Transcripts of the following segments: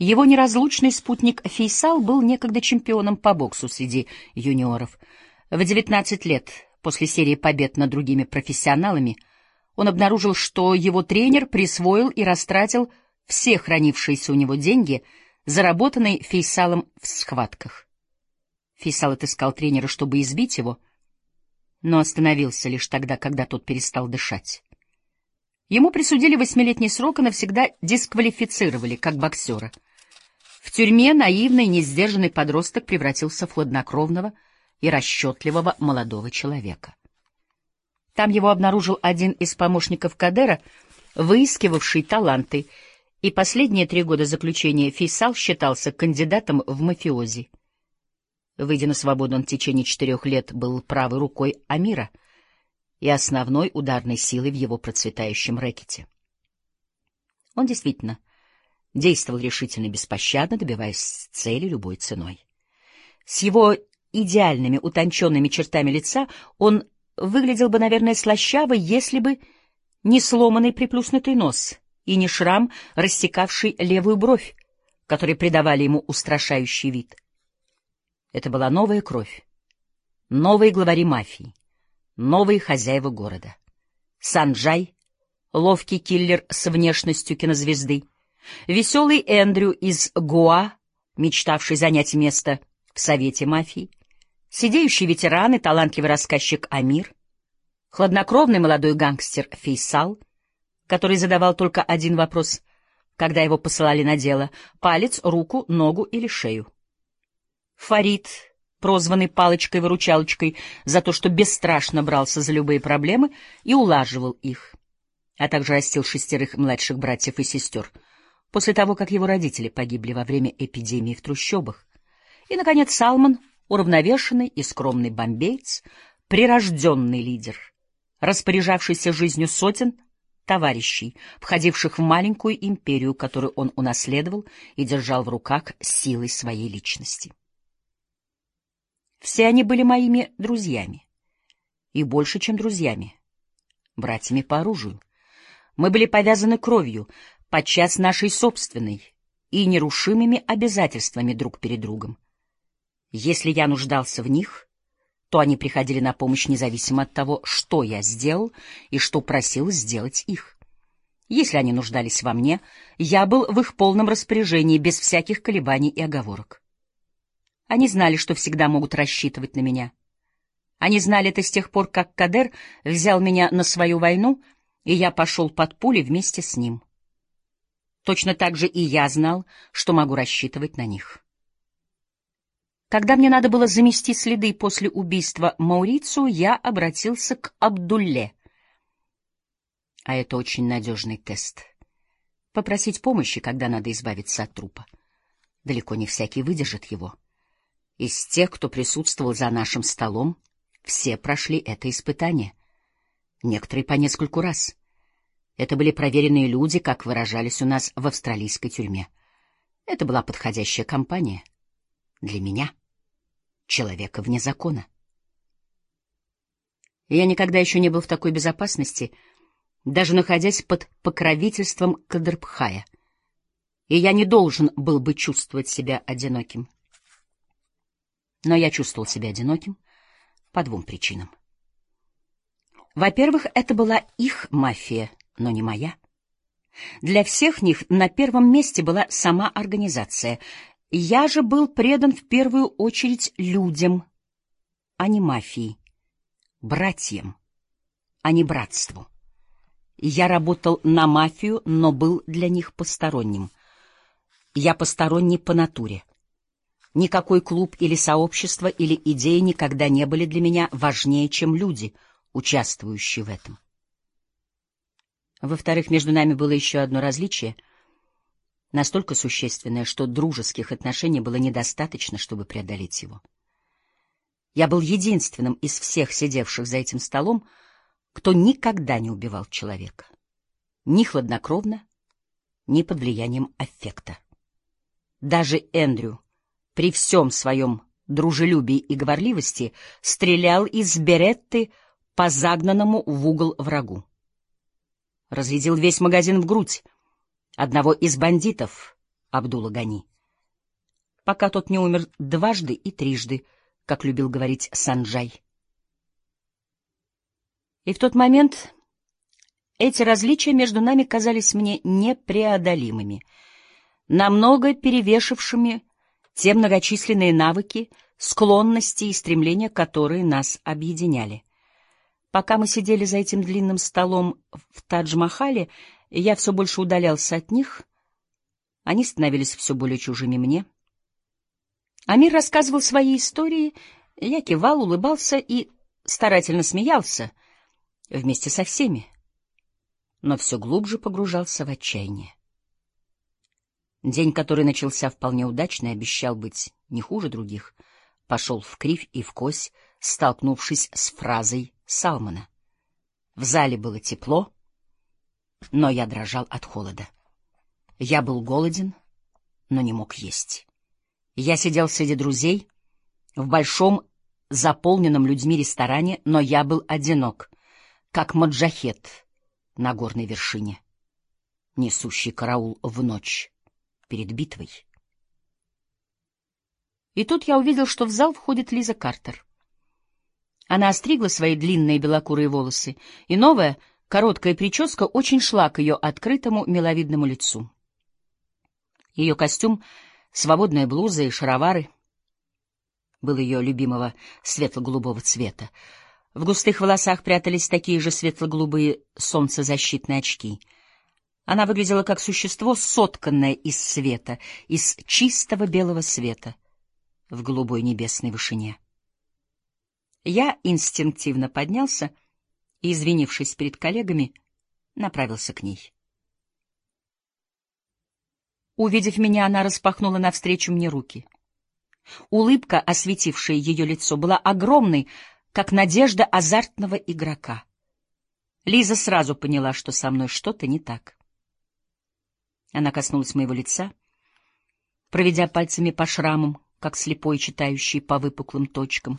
Его неразлучный спутник Фейсал был некогда чемпионом по боксу среди юниоров. В 19 лет, после серии побед над другими профессионалами, он обнаружил, что его тренер присвоил и растратил все хранившиеся у него деньги, заработанные Фейсалом в схватках. Фейсал отыскал тренера, чтобы избить его, но остановился лишь тогда, когда тот перестал дышать. Ему присудили восьмилетний срок и навсегда дисквалифицировали, как боксера. В тюрьме наивный, несдержанный подросток превратился в хладнокровного и расчетливого молодого человека. Там его обнаружил один из помощников Кадера, выискивавший таланты, и последние три года заключения Фейсал считался кандидатом в мафиози. Выйдя на свободу, он в течение четырех лет был правой рукой Амира — и основной ударной силой в его процветающем рэкете. Он действительно действовал решительно беспощадно, добиваясь цели любой ценой. С его идеальными утонченными чертами лица он выглядел бы, наверное, слащаво, если бы не сломанный приплюснутый нос и не шрам, рассекавший левую бровь, которые придавали ему устрашающий вид. Это была новая кровь, новые главари мафии, новые хозяева города. Санджай, ловкий киллер с внешностью кинозвезды, веселый Эндрю из Гоа, мечтавший занять место в Совете мафии, сидеющий ветеран и талантливый рассказчик Амир, хладнокровный молодой гангстер Фейсал, который задавал только один вопрос, когда его посылали на дело — палец, руку, ногу или шею. Фарид — прозванный палочкой-выручалочкой за то, что бесстрашно брался за любые проблемы и улаживал их, а также растил шестерых младших братьев и сестер, после того, как его родители погибли во время эпидемии в трущобах. И, наконец, Салман, уравновешенный и скромный бомбейц, прирожденный лидер, распоряжавшийся жизнью сотен товарищей, входивших в маленькую империю, которую он унаследовал и держал в руках силой своей личности. Все они были моими друзьями. И больше, чем друзьями. Братьями по оружию. Мы были повязаны кровью, подчас нашей собственной, и нерушимыми обязательствами друг перед другом. Если я нуждался в них, то они приходили на помощь независимо от того, что я сделал и что просил сделать их. Если они нуждались во мне, я был в их полном распоряжении, без всяких колебаний и оговорок. Они знали, что всегда могут рассчитывать на меня. Они знали это с тех пор, как Кадер взял меня на свою войну, и я пошел под пули вместе с ним. Точно так же и я знал, что могу рассчитывать на них. Когда мне надо было замести следы после убийства Маурицу, я обратился к Абдулле. А это очень надежный тест. Попросить помощи, когда надо избавиться от трупа. Далеко не всякий выдержит его. Из тех, кто присутствовал за нашим столом, все прошли это испытание. Некоторые по нескольку раз. Это были проверенные люди, как выражались у нас в австралийской тюрьме. Это была подходящая компания. Для меня. Человека вне закона. Я никогда еще не был в такой безопасности, даже находясь под покровительством Кадрбхая. И я не должен был бы чувствовать себя одиноким. Но я чувствовал себя одиноким по двум причинам. Во-первых, это была их мафия, но не моя. Для всех них на первом месте была сама организация. Я же был предан в первую очередь людям, а не мафии, братьям, а не братству. Я работал на мафию, но был для них посторонним. Я посторонний по натуре. Никакой клуб или сообщество или идеи никогда не были для меня важнее, чем люди, участвующие в этом. Во-вторых, между нами было еще одно различие, настолько существенное, что дружеских отношений было недостаточно, чтобы преодолеть его. Я был единственным из всех сидевших за этим столом, кто никогда не убивал человека. Ни хладнокровно, ни под влиянием аффекта. Даже Эндрю, при всем своем дружелюбии и говорливости стрелял из беретты по загнанному в угол врагу. Разрядил весь магазин в грудь одного из бандитов, Абдула Гани. Пока тот не умер дважды и трижды, как любил говорить Санджай. И в тот момент эти различия между нами казались мне непреодолимыми, намного перевешившими те многочисленные навыки, склонности и стремления, которые нас объединяли. Пока мы сидели за этим длинным столом в Тадж-Махале, я все больше удалялся от них, они становились все более чужими мне. Амир рассказывал свои истории, я кивал, улыбался и старательно смеялся вместе со всеми, но все глубже погружался в отчаяние. День, который начался вполне удачно, обещал быть не хуже других, пошел в кривь и в кось, столкнувшись с фразой Салмана. В зале было тепло, но я дрожал от холода. Я был голоден, но не мог есть. Я сидел среди друзей в большом заполненном людьми ресторане, но я был одинок, как маджахет на горной вершине, несущий караул в ночь перед битвой. И тут я увидел, что в зал входит Лиза Картер. Она остригла свои длинные белокурые волосы, и новая, короткая прическа очень шла к ее открытому миловидному лицу. Ее костюм, свободная блуза и шаровары был ее любимого светло-голубого цвета. В густых волосах прятались такие же светло-голубые солнцезащитные очки — она выглядела как существо, сотканное из света, из чистого белого света в голубой небесной вышине. Я инстинктивно поднялся и, извинившись перед коллегами, направился к ней. Увидев меня, она распахнула навстречу мне руки. Улыбка, осветившая ее лицо, была огромной, как надежда азартного игрока. Лиза сразу поняла, что со мной что-то не так. Она коснулась моего лица, проведя пальцами по шрамам, как слепой, читающий по выпуклым точкам,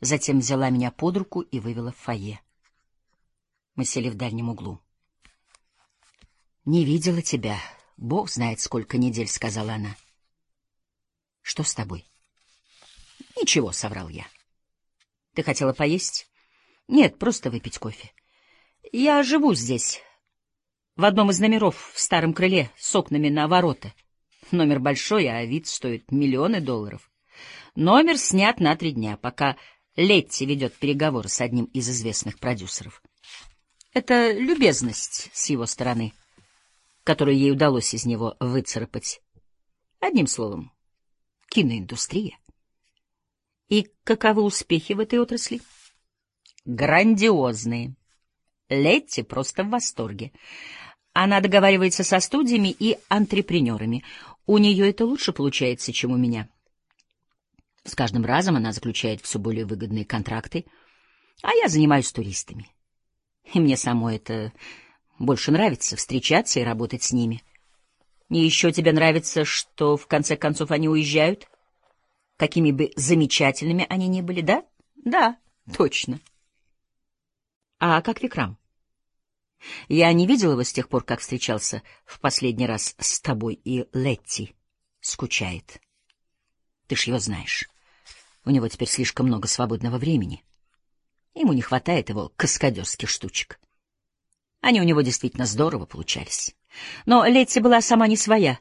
затем взяла меня под руку и вывела в фойе. Мы сели в дальнем углу. «Не видела тебя. Бог знает, сколько недель», — сказала она. «Что с тобой?» «Ничего», — соврал я. «Ты хотела поесть?» «Нет, просто выпить кофе. Я живу здесь, в одном из номеров в старом крыле с окнами на ворота. Номер большой, а вид стоит миллионы долларов. Номер снят на три дня, пока Летти ведет переговоры с одним из известных продюсеров. Это любезность с его стороны, которую ей удалось из него выцарапать. Одним словом, киноиндустрия. И каковы успехи в этой отрасли? Грандиозные. Летти просто в восторге. Она договаривается со студиями и антрепренерами. У нее это лучше получается, чем у меня. С каждым разом она заключает все более выгодные контракты, а я занимаюсь туристами. И мне самой это больше нравится — встречаться и работать с ними. И еще тебе нравится, что в конце концов они уезжают? Какими бы замечательными они ни были, да? Да, точно. А как Викрам? Я не видел его с тех пор, как встречался в последний раз с тобой и Летти. Скучает. Ты ж его знаешь. У него теперь слишком много свободного времени. Ему не хватает его каскадерских штучек. Они у него действительно здорово получались. Но Летти была сама не своя.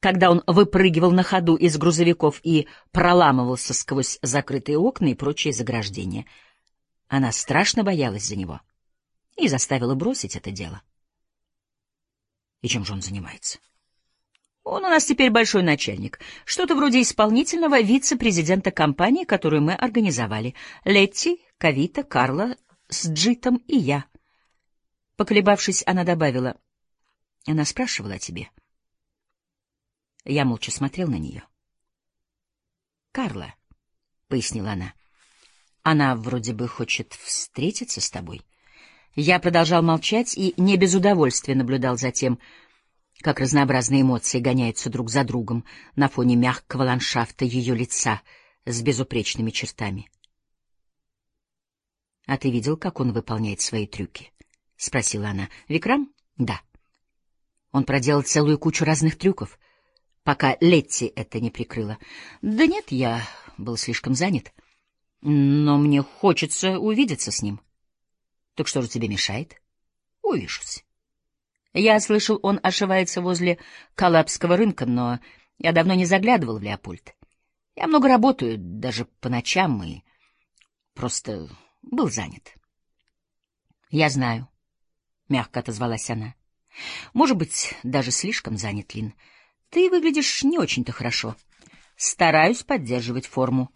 Когда он выпрыгивал на ходу из грузовиков и проламывался сквозь закрытые окна и прочие заграждения, она страшно боялась за него — и заставила бросить это дело. И чем же он занимается? Он у нас теперь большой начальник, что-то вроде исполнительного вице-президента компании, которую мы организовали. Летти, Кавита, Карла с Джитом и я. Поколебавшись, она добавила. Она спрашивала о тебе. Я молча смотрел на нее. «Карла», — пояснила она, — «она вроде бы хочет встретиться с тобой». Я продолжал молчать и не без удовольствия наблюдал за тем, как разнообразные эмоции гоняются друг за другом на фоне мягкого ландшафта ее лица с безупречными чертами. — А ты видел, как он выполняет свои трюки? — спросила она. — Викрам? — Да. Он проделал целую кучу разных трюков. пока Летти это не прикрыла. Да нет, я был слишком занят. Но мне хочется увидеться с ним. Так что же тебе мешает? Увижусь. Я слышал, он ошивается возле Калабского рынка, но я давно не заглядывал в Леопольд. Я много работаю, даже по ночам, и просто был занят. — Я знаю, — мягко отозвалась она. — Может быть, даже слишком занят, Лин. Ты выглядишь не очень-то хорошо. Стараюсь поддерживать форму.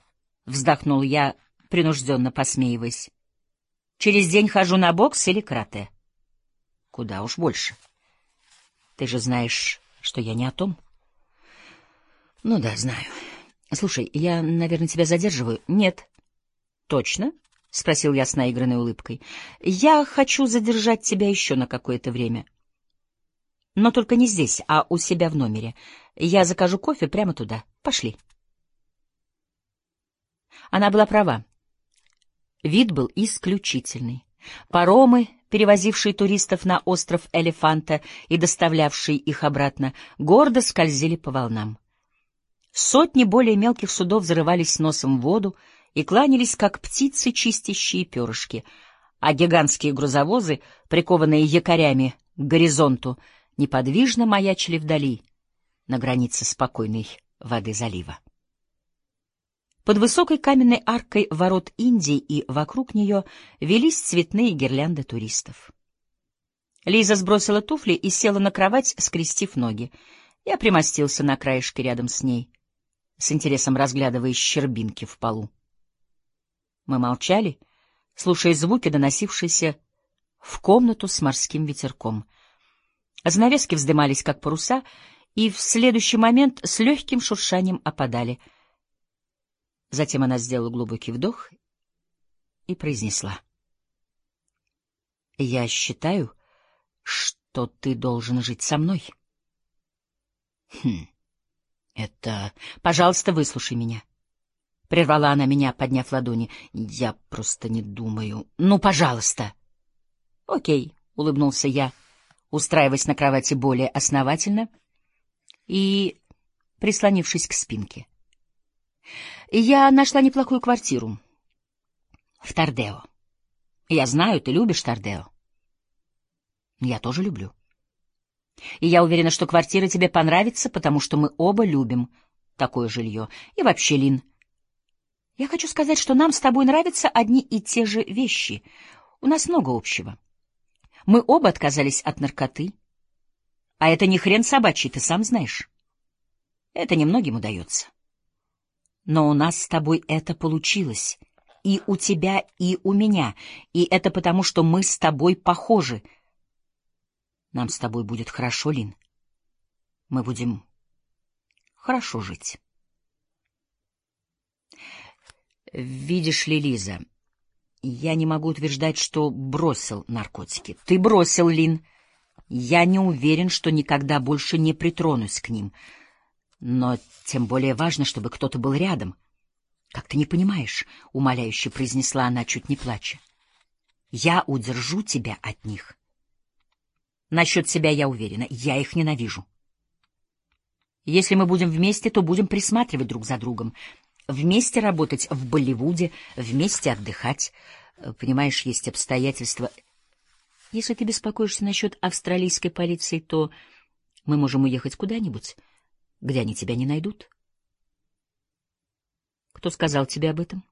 Вздохнул я, принужденно посмеиваясь. Через день хожу на бокс или карате. Куда уж больше. Ты же знаешь, что я не о том. Ну да, знаю. Слушай, я, наверное, тебя задерживаю. Нет. Точно? — спросил я с наигранной улыбкой. — Я хочу задержать тебя еще на какое-то время. Но только не здесь, а у себя в номере. Я закажу кофе прямо туда. Пошли. Она была права. Вид был исключительный. Паромы, перевозившие туристов на остров Элефанта и доставлявшие их обратно, гордо скользили по волнам. Сотни более мелких судов зарывались носом в воду, и кланялись, как птицы, чистящие перышки, а гигантские грузовозы, прикованные якорями к горизонту, неподвижно маячили вдали, на границе спокойной воды залива. Под высокой каменной аркой ворот Индии и вокруг нее велись цветные гирлянды туристов. Лиза сбросила туфли и села на кровать, скрестив ноги. Я примостился на краешке рядом с ней, с интересом разглядывая щербинки в полу. Мы молчали, слушая звуки, доносившиеся в комнату с морским ветерком. Занавески вздымались, как паруса, и в следующий момент с легким шуршанием опадали. Затем она сделала глубокий вдох и произнесла. — Я считаю, что ты должен жить со мной. — Хм, это... Пожалуйста, выслушай меня. — Прервала она меня, подняв ладони. Я просто не думаю. Ну, пожалуйста. Окей, улыбнулся я, устраиваясь на кровати более основательно и прислонившись к спинке. Я нашла неплохую квартиру в Тардео. Я знаю, ты любишь Тардео. Я тоже люблю. И я уверена, что квартира тебе понравится, потому что мы оба любим такое жилье. И вообще, Лин, я хочу сказать, что нам с тобой нравятся одни и те же вещи. У нас много общего. Мы оба отказались от наркоты. А это не хрен собачий, ты сам знаешь. Это немногим удается. Но у нас с тобой это получилось. И у тебя, и у меня. И это потому, что мы с тобой похожи. Нам с тобой будет хорошо, Лин. Мы будем хорошо жить. Видишь ли, Лиза, я не могу утверждать, что бросил наркотики. Ты бросил, Лин. Я не уверен, что никогда больше не притронусь к ним. Но тем более важно, чтобы кто-то был рядом. Как ты не понимаешь, — умоляюще произнесла она, чуть не плача. Я удержу тебя от них. Насчет себя я уверена, я их ненавижу. Если мы будем вместе, то будем присматривать друг за другом вместе работать в Болливуде, вместе отдыхать. Понимаешь, есть обстоятельства. Если ты беспокоишься насчет австралийской полиции, то мы можем уехать куда-нибудь, где они тебя не найдут. — Кто сказал тебе об этом?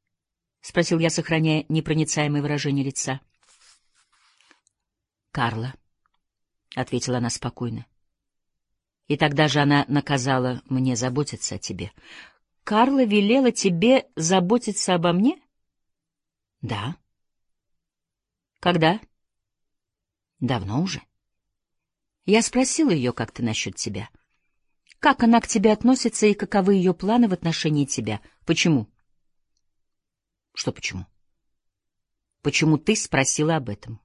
— спросил я, сохраняя непроницаемое выражение лица. — Карла, — ответила она спокойно. И тогда же она наказала мне заботиться о тебе. Карла велела тебе заботиться обо мне? — Да. — Когда? — Давно уже. Я спросила ее, как ты насчет тебя. Как она к тебе относится и каковы ее планы в отношении тебя? Почему? — Что почему? — Почему ты спросила об этом?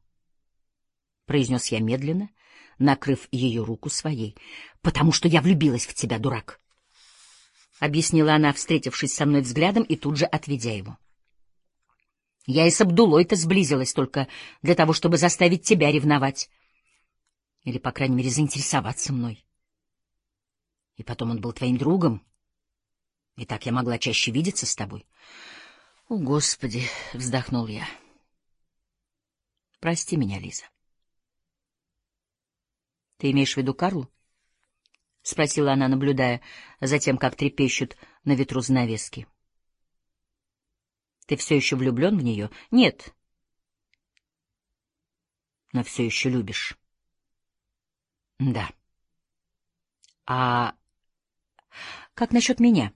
— произнес я медленно, накрыв ее руку своей. — Потому что я влюбилась в тебя, дурак. — объяснила она, встретившись со мной взглядом и тут же отведя его. Я и с Абдулой-то сблизилась только для того, чтобы заставить тебя ревновать. Или, по крайней мере, заинтересоваться мной. И потом он был твоим другом. И так я могла чаще видеться с тобой. — О, Господи! — вздохнул я. — Прости меня, Лиза. — Ты имеешь в виду Карлу? — спросила она, наблюдая за тем, как трепещут на ветру занавески. — Ты все еще влюблен в нее? — Нет. — Но все еще любишь. — Да. — А как насчет меня?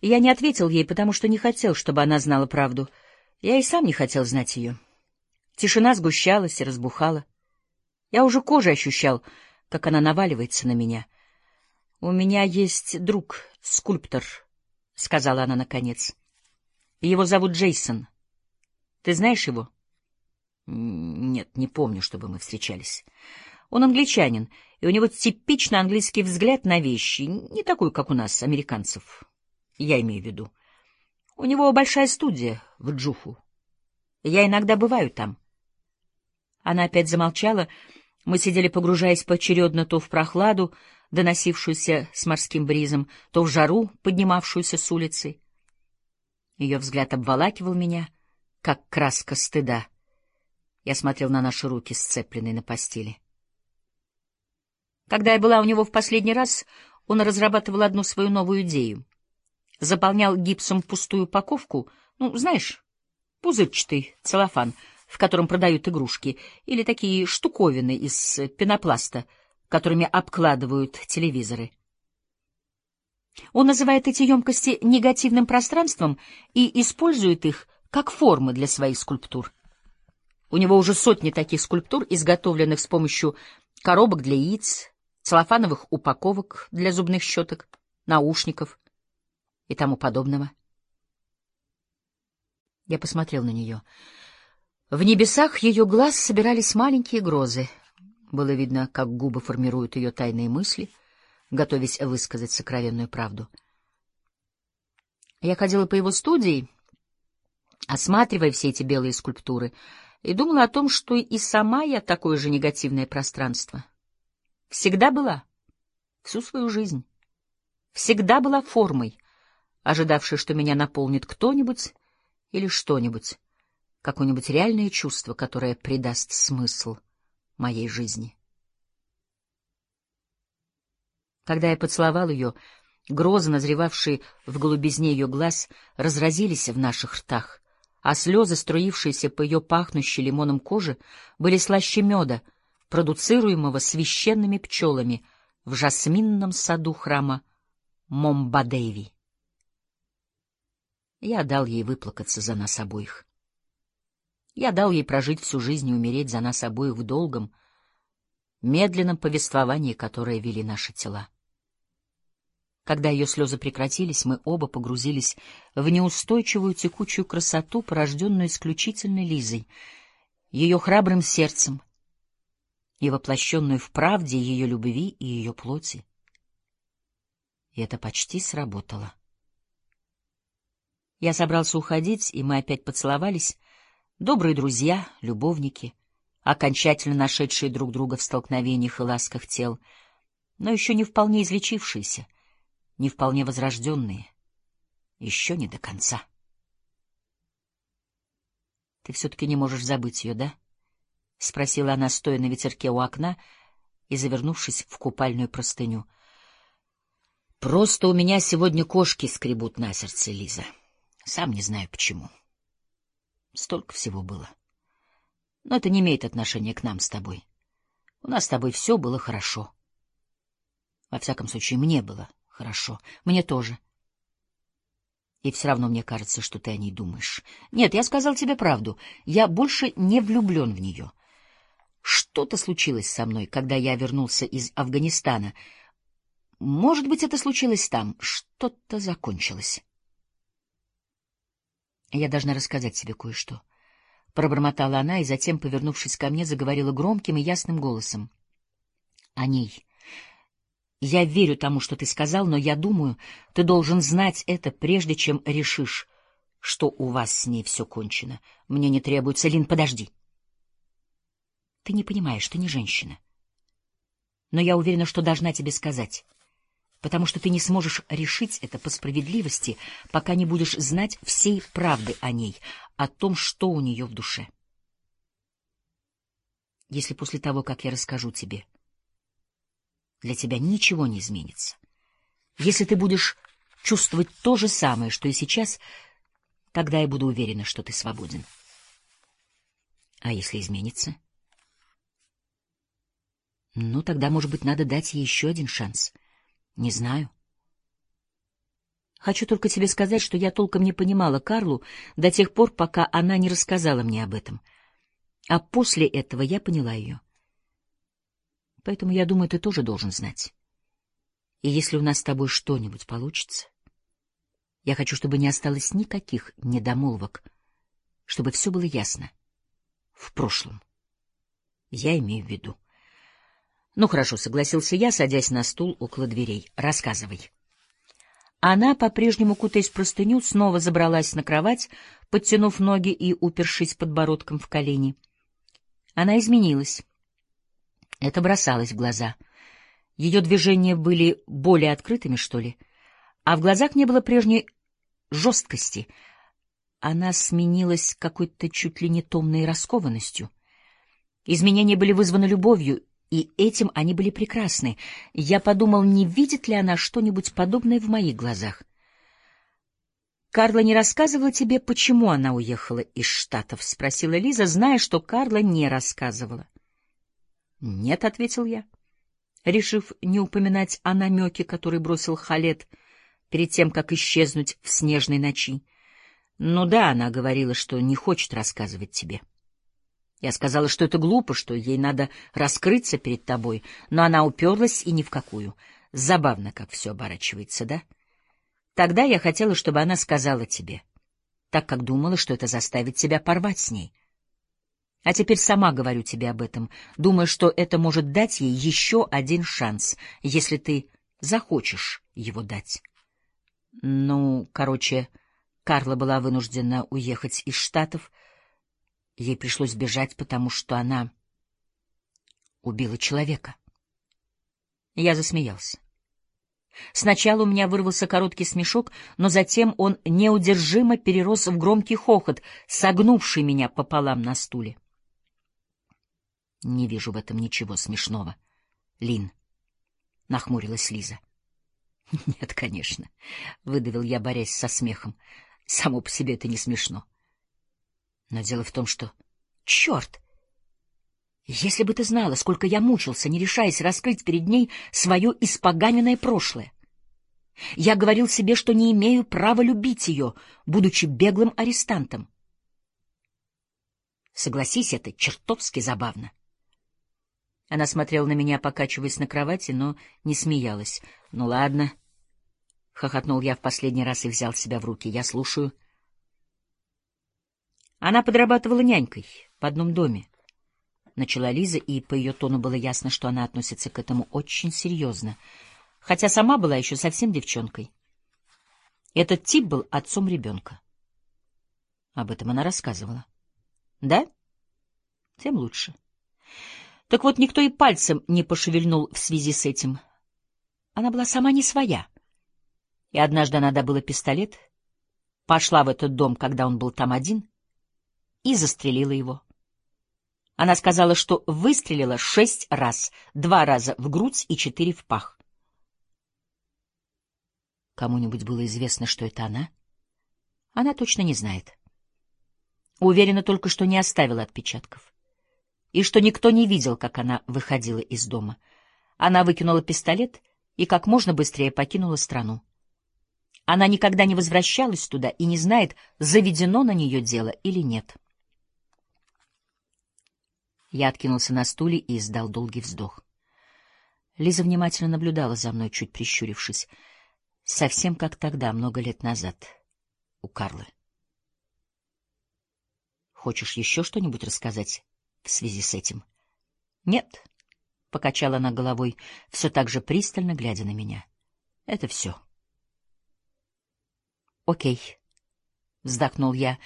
Я не ответил ей, потому что не хотел, чтобы она знала правду. Я и сам не хотел знать ее. Тишина сгущалась и разбухала. Я уже кожей ощущал, как она наваливается на меня. — У меня есть друг, скульптор, — сказала она наконец. — Его зовут Джейсон. Ты знаешь его? — Нет, не помню, чтобы мы встречались. Он англичанин, и у него типично английский взгляд на вещи, не такой, как у нас, американцев. Я имею в виду. У него большая студия в Джуху. Я иногда бываю там. Она опять замолчала. Мы сидели, погружаясь поочередно то в прохладу, доносившуюся с морским бризом, то в жару, поднимавшуюся с улицы. Ее взгляд обволакивал меня, как краска стыда. Я смотрел на наши руки, сцепленные на постели. Когда я была у него в последний раз, он разрабатывал одну свою новую идею. Заполнял гипсом пустую упаковку, ну, знаешь, пузырчатый целлофан, в котором продают игрушки, или такие штуковины из пенопласта, которыми обкладывают телевизоры. Он называет эти емкости негативным пространством и использует их как формы для своих скульптур. У него уже сотни таких скульптур, изготовленных с помощью коробок для яиц, целлофановых упаковок для зубных щеток, наушников и тому подобного. Я посмотрел на нее. В небесах ее глаз собирались маленькие грозы. Было видно, как губы формируют ее тайные мысли, готовясь высказать сокровенную правду. Я ходила по его студии, осматривая все эти белые скульптуры, и думала о том, что и сама я такое же негативное пространство. Всегда была. Всю свою жизнь. Всегда была формой, ожидавшей, что меня наполнит кто-нибудь или что-нибудь, какое-нибудь реальное чувство, которое придаст смысл моей жизни. Когда я поцеловал ее, грозы, назревавшие в голубизне ее глаз, разразились в наших ртах, а слезы, струившиеся по ее пахнущей лимоном коже, были слаще меда — продуцируемого священными пчелами в жасминном саду храма Момбадеви. Я дал ей выплакаться за нас обоих. Я дал ей прожить всю жизнь и умереть за нас обоих в долгом, медленном повествовании, которое вели наши тела. Когда ее слезы прекратились, мы оба погрузились в неустойчивую текучую красоту, порожденную исключительно Лизой, ее храбрым сердцем, и воплощенную в правде ее любви и ее плоти. И это почти сработало. Я собрался уходить, и мы опять поцеловались, добрые друзья, любовники, окончательно нашедшие друг друга в столкновениях и ласках тел, но еще не вполне излечившиеся, не вполне возрожденные, еще не до конца. Ты все-таки не можешь забыть ее, да? —— спросила она, стоя на ветерке у окна и завернувшись в купальную простыню. — Просто у меня сегодня кошки скребут на сердце, Лиза. Сам не знаю почему. Столько всего было. Но это не имеет отношения к нам с тобой. У нас с тобой все было хорошо. Во всяком случае, мне было хорошо. Мне тоже. И все равно мне кажется, что ты о ней думаешь. Нет, я сказал тебе правду. Я больше не влюблен в нее. Что-то случилось со мной, когда я вернулся из Афганистана. Может быть, это случилось там. Что-то закончилось. Я должна рассказать тебе кое-что. Пробормотала она и затем, повернувшись ко мне, заговорила громким и ясным голосом. О ней. Я верю тому, что ты сказал, но я думаю, ты должен знать это, прежде чем решишь, что у вас с ней все кончено. Мне не требуется... Лин, подожди. Ты не понимаешь, ты не женщина. Но я уверена, что должна тебе сказать. потому что ты не сможешь решить это по справедливости, пока не будешь знать всей правды о ней, о том, что у нее в душе. Если после того, как я расскажу тебе, для тебя ничего не изменится, если ты будешь чувствовать то же самое, что и сейчас, тогда я буду уверена, что ты свободен. А если изменится? Ну, тогда, может быть, надо дать ей еще один шанс. Не знаю. Хочу только тебе сказать, что я толком не понимала Карлу до тех пор, пока она не рассказала мне об этом. А после этого я поняла ее. Поэтому я думаю, ты тоже должен знать. И если у нас с тобой что-нибудь получится, я хочу, чтобы не осталось никаких недомолвок, чтобы все было ясно. В прошлом. Я имею в виду. Ну хорошо, согласился я, садясь на стул около дверей. Рассказывай. Она, по-прежнему кутаясь в простыню, снова забралась на кровать, подтянув ноги и упершись подбородком в колени. Она изменилась. Это бросалось в глаза. Ее движения были более открытыми, что ли, а в глазах не было прежней жесткости. Она сменилась какой-то чуть ли не томной раскованностью. Изменения были вызваны любовью и этим они были прекрасны. Я подумал, не видит ли она что-нибудь подобное в моих глазах. «Карла не рассказывала тебе, почему она уехала из Штатов?» — спросила Лиза, зная, что Карла не рассказывала. «Нет», — ответил я, решив не упоминать о намеке, который бросил Халет перед тем, как исчезнуть в снежной ночи. «Ну да, она говорила, что не хочет рассказывать тебе». Я сказала, что это глупо, что ей надо раскрыться перед тобой, но она уперлась и ни в какую. Забавно, как все оборачивается, да? Тогда я хотела, чтобы она сказала тебе, так как думала, что это заставит тебя порвать с ней. А теперь сама говорю тебе об этом, думая, что это может дать ей еще один шанс, если ты захочешь его дать. Ну, короче, Карла была вынуждена уехать из Штатов, Ей пришлось бежать, потому что она убила человека. Я засмеялся. Сначала у меня вырвался короткий смешок, но затем он неудержимо перерос в громкий хохот, согнувший меня пополам на стуле. Не вижу в этом ничего смешного. Лин, нахмурилась Лиза. Нет, конечно, выдавил я, борясь со смехом. Само по себе это не смешно. Но дело в том, что... Черт! Если бы ты знала, сколько я мучился, не решаясь раскрыть перед ней свое испоганенное прошлое. Я говорил себе, что не имею права любить ее, будучи беглым арестантом. Согласись, это чертовски забавно. Она смотрела на меня, покачиваясь на кровати, но не смеялась. — Ну ладно, — хохотнул я в последний раз и взял себя в руки. — Я слушаю. — она подрабатывала нянькой в одном доме. Начала Лиза, и по ее тону было ясно, что она относится к этому очень серьезно, хотя сама была еще совсем девчонкой. Этот тип был отцом ребенка. Об этом она рассказывала. Да? Тем лучше. Так вот, никто и пальцем не пошевельнул в связи с этим. Она была сама не своя. И однажды она добыла пистолет, пошла в этот дом, когда он был там один, и застрелила его. Она сказала, что выстрелила шесть раз, два раза в грудь и четыре в пах. Кому-нибудь было известно, что это она? Она точно не знает. Уверена только, что не оставила отпечатков. И что никто не видел, как она выходила из дома. Она выкинула пистолет и как можно быстрее покинула страну. Она никогда не возвращалась туда и не знает, заведено на нее дело или нет. Я откинулся на стуле и издал долгий вздох. Лиза внимательно наблюдала за мной, чуть прищурившись, совсем как тогда, много лет назад, у Карлы. Хочешь еще что-нибудь рассказать в связи с этим? Нет, — покачала она головой, все так же пристально глядя на меня. Это все. Окей, — вздохнул я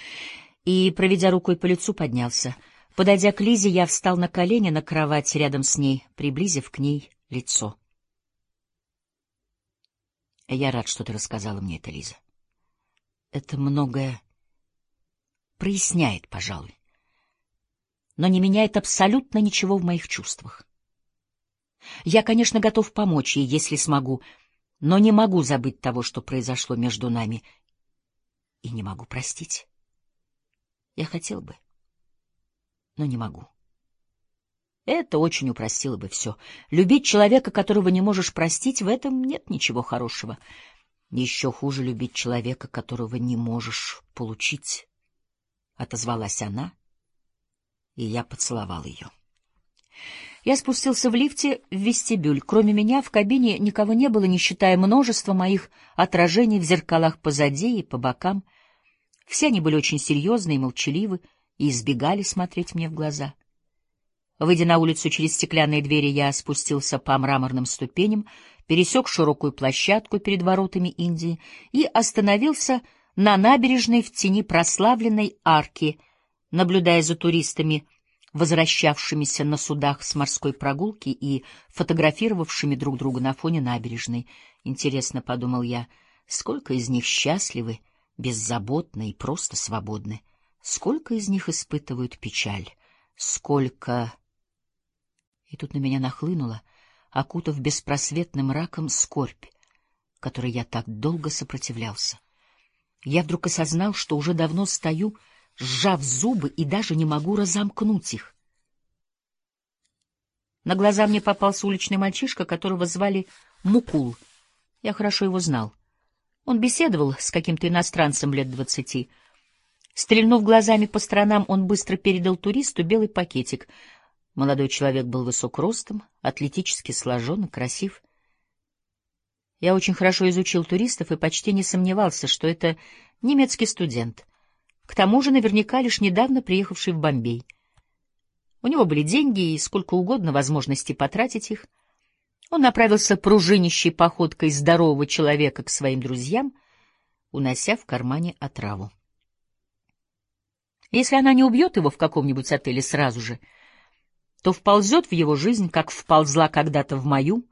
и, проведя рукой по лицу, поднялся — Подойдя к Лизе, я встал на колени на кровать рядом с ней, приблизив к ней лицо. Я рад, что ты рассказала мне это, Лиза. Это многое проясняет, пожалуй, но не меняет абсолютно ничего в моих чувствах. Я, конечно, готов помочь ей, если смогу, но не могу забыть того, что произошло между нами, и не могу простить. Я хотел бы, но не могу. Это очень упростило бы все. Любить человека, которого не можешь простить, в этом нет ничего хорошего. Еще хуже любить человека, которого не можешь получить. Отозвалась она, и я поцеловал ее. Я спустился в лифте в вестибюль. Кроме меня в кабине никого не было, не считая множества моих отражений в зеркалах позади и по бокам. Все они были очень серьезны и молчаливы и избегали смотреть мне в глаза. Выйдя на улицу через стеклянные двери, я спустился по мраморным ступеням, пересек широкую площадку перед воротами Индии и остановился на набережной в тени прославленной арки, наблюдая за туристами, возвращавшимися на судах с морской прогулки и фотографировавшими друг друга на фоне набережной. Интересно, — подумал я, — сколько из них счастливы, беззаботны и просто свободны, сколько из них испытывают печаль, сколько... И тут на меня нахлынуло, окутав беспросветным раком скорбь, которой я так долго сопротивлялся. Я вдруг осознал, что уже давно стою, сжав зубы, и даже не могу разомкнуть их. На глаза мне попался уличный мальчишка, которого звали Мукул. Я хорошо его знал. Он беседовал с каким-то иностранцем лет двадцати. Стрельнув глазами по сторонам, он быстро передал туристу белый пакетик — Молодой человек был высок ростом, атлетически сложен и красив. Я очень хорошо изучил туристов и почти не сомневался, что это немецкий студент, к тому же наверняка лишь недавно приехавший в Бомбей. У него были деньги и сколько угодно возможностей потратить их. Он направился пружинищей походкой здорового человека к своим друзьям, унося в кармане отраву. Если она не убьет его в каком-нибудь отеле сразу же — то вползет в его жизнь, как вползла когда-то в мою,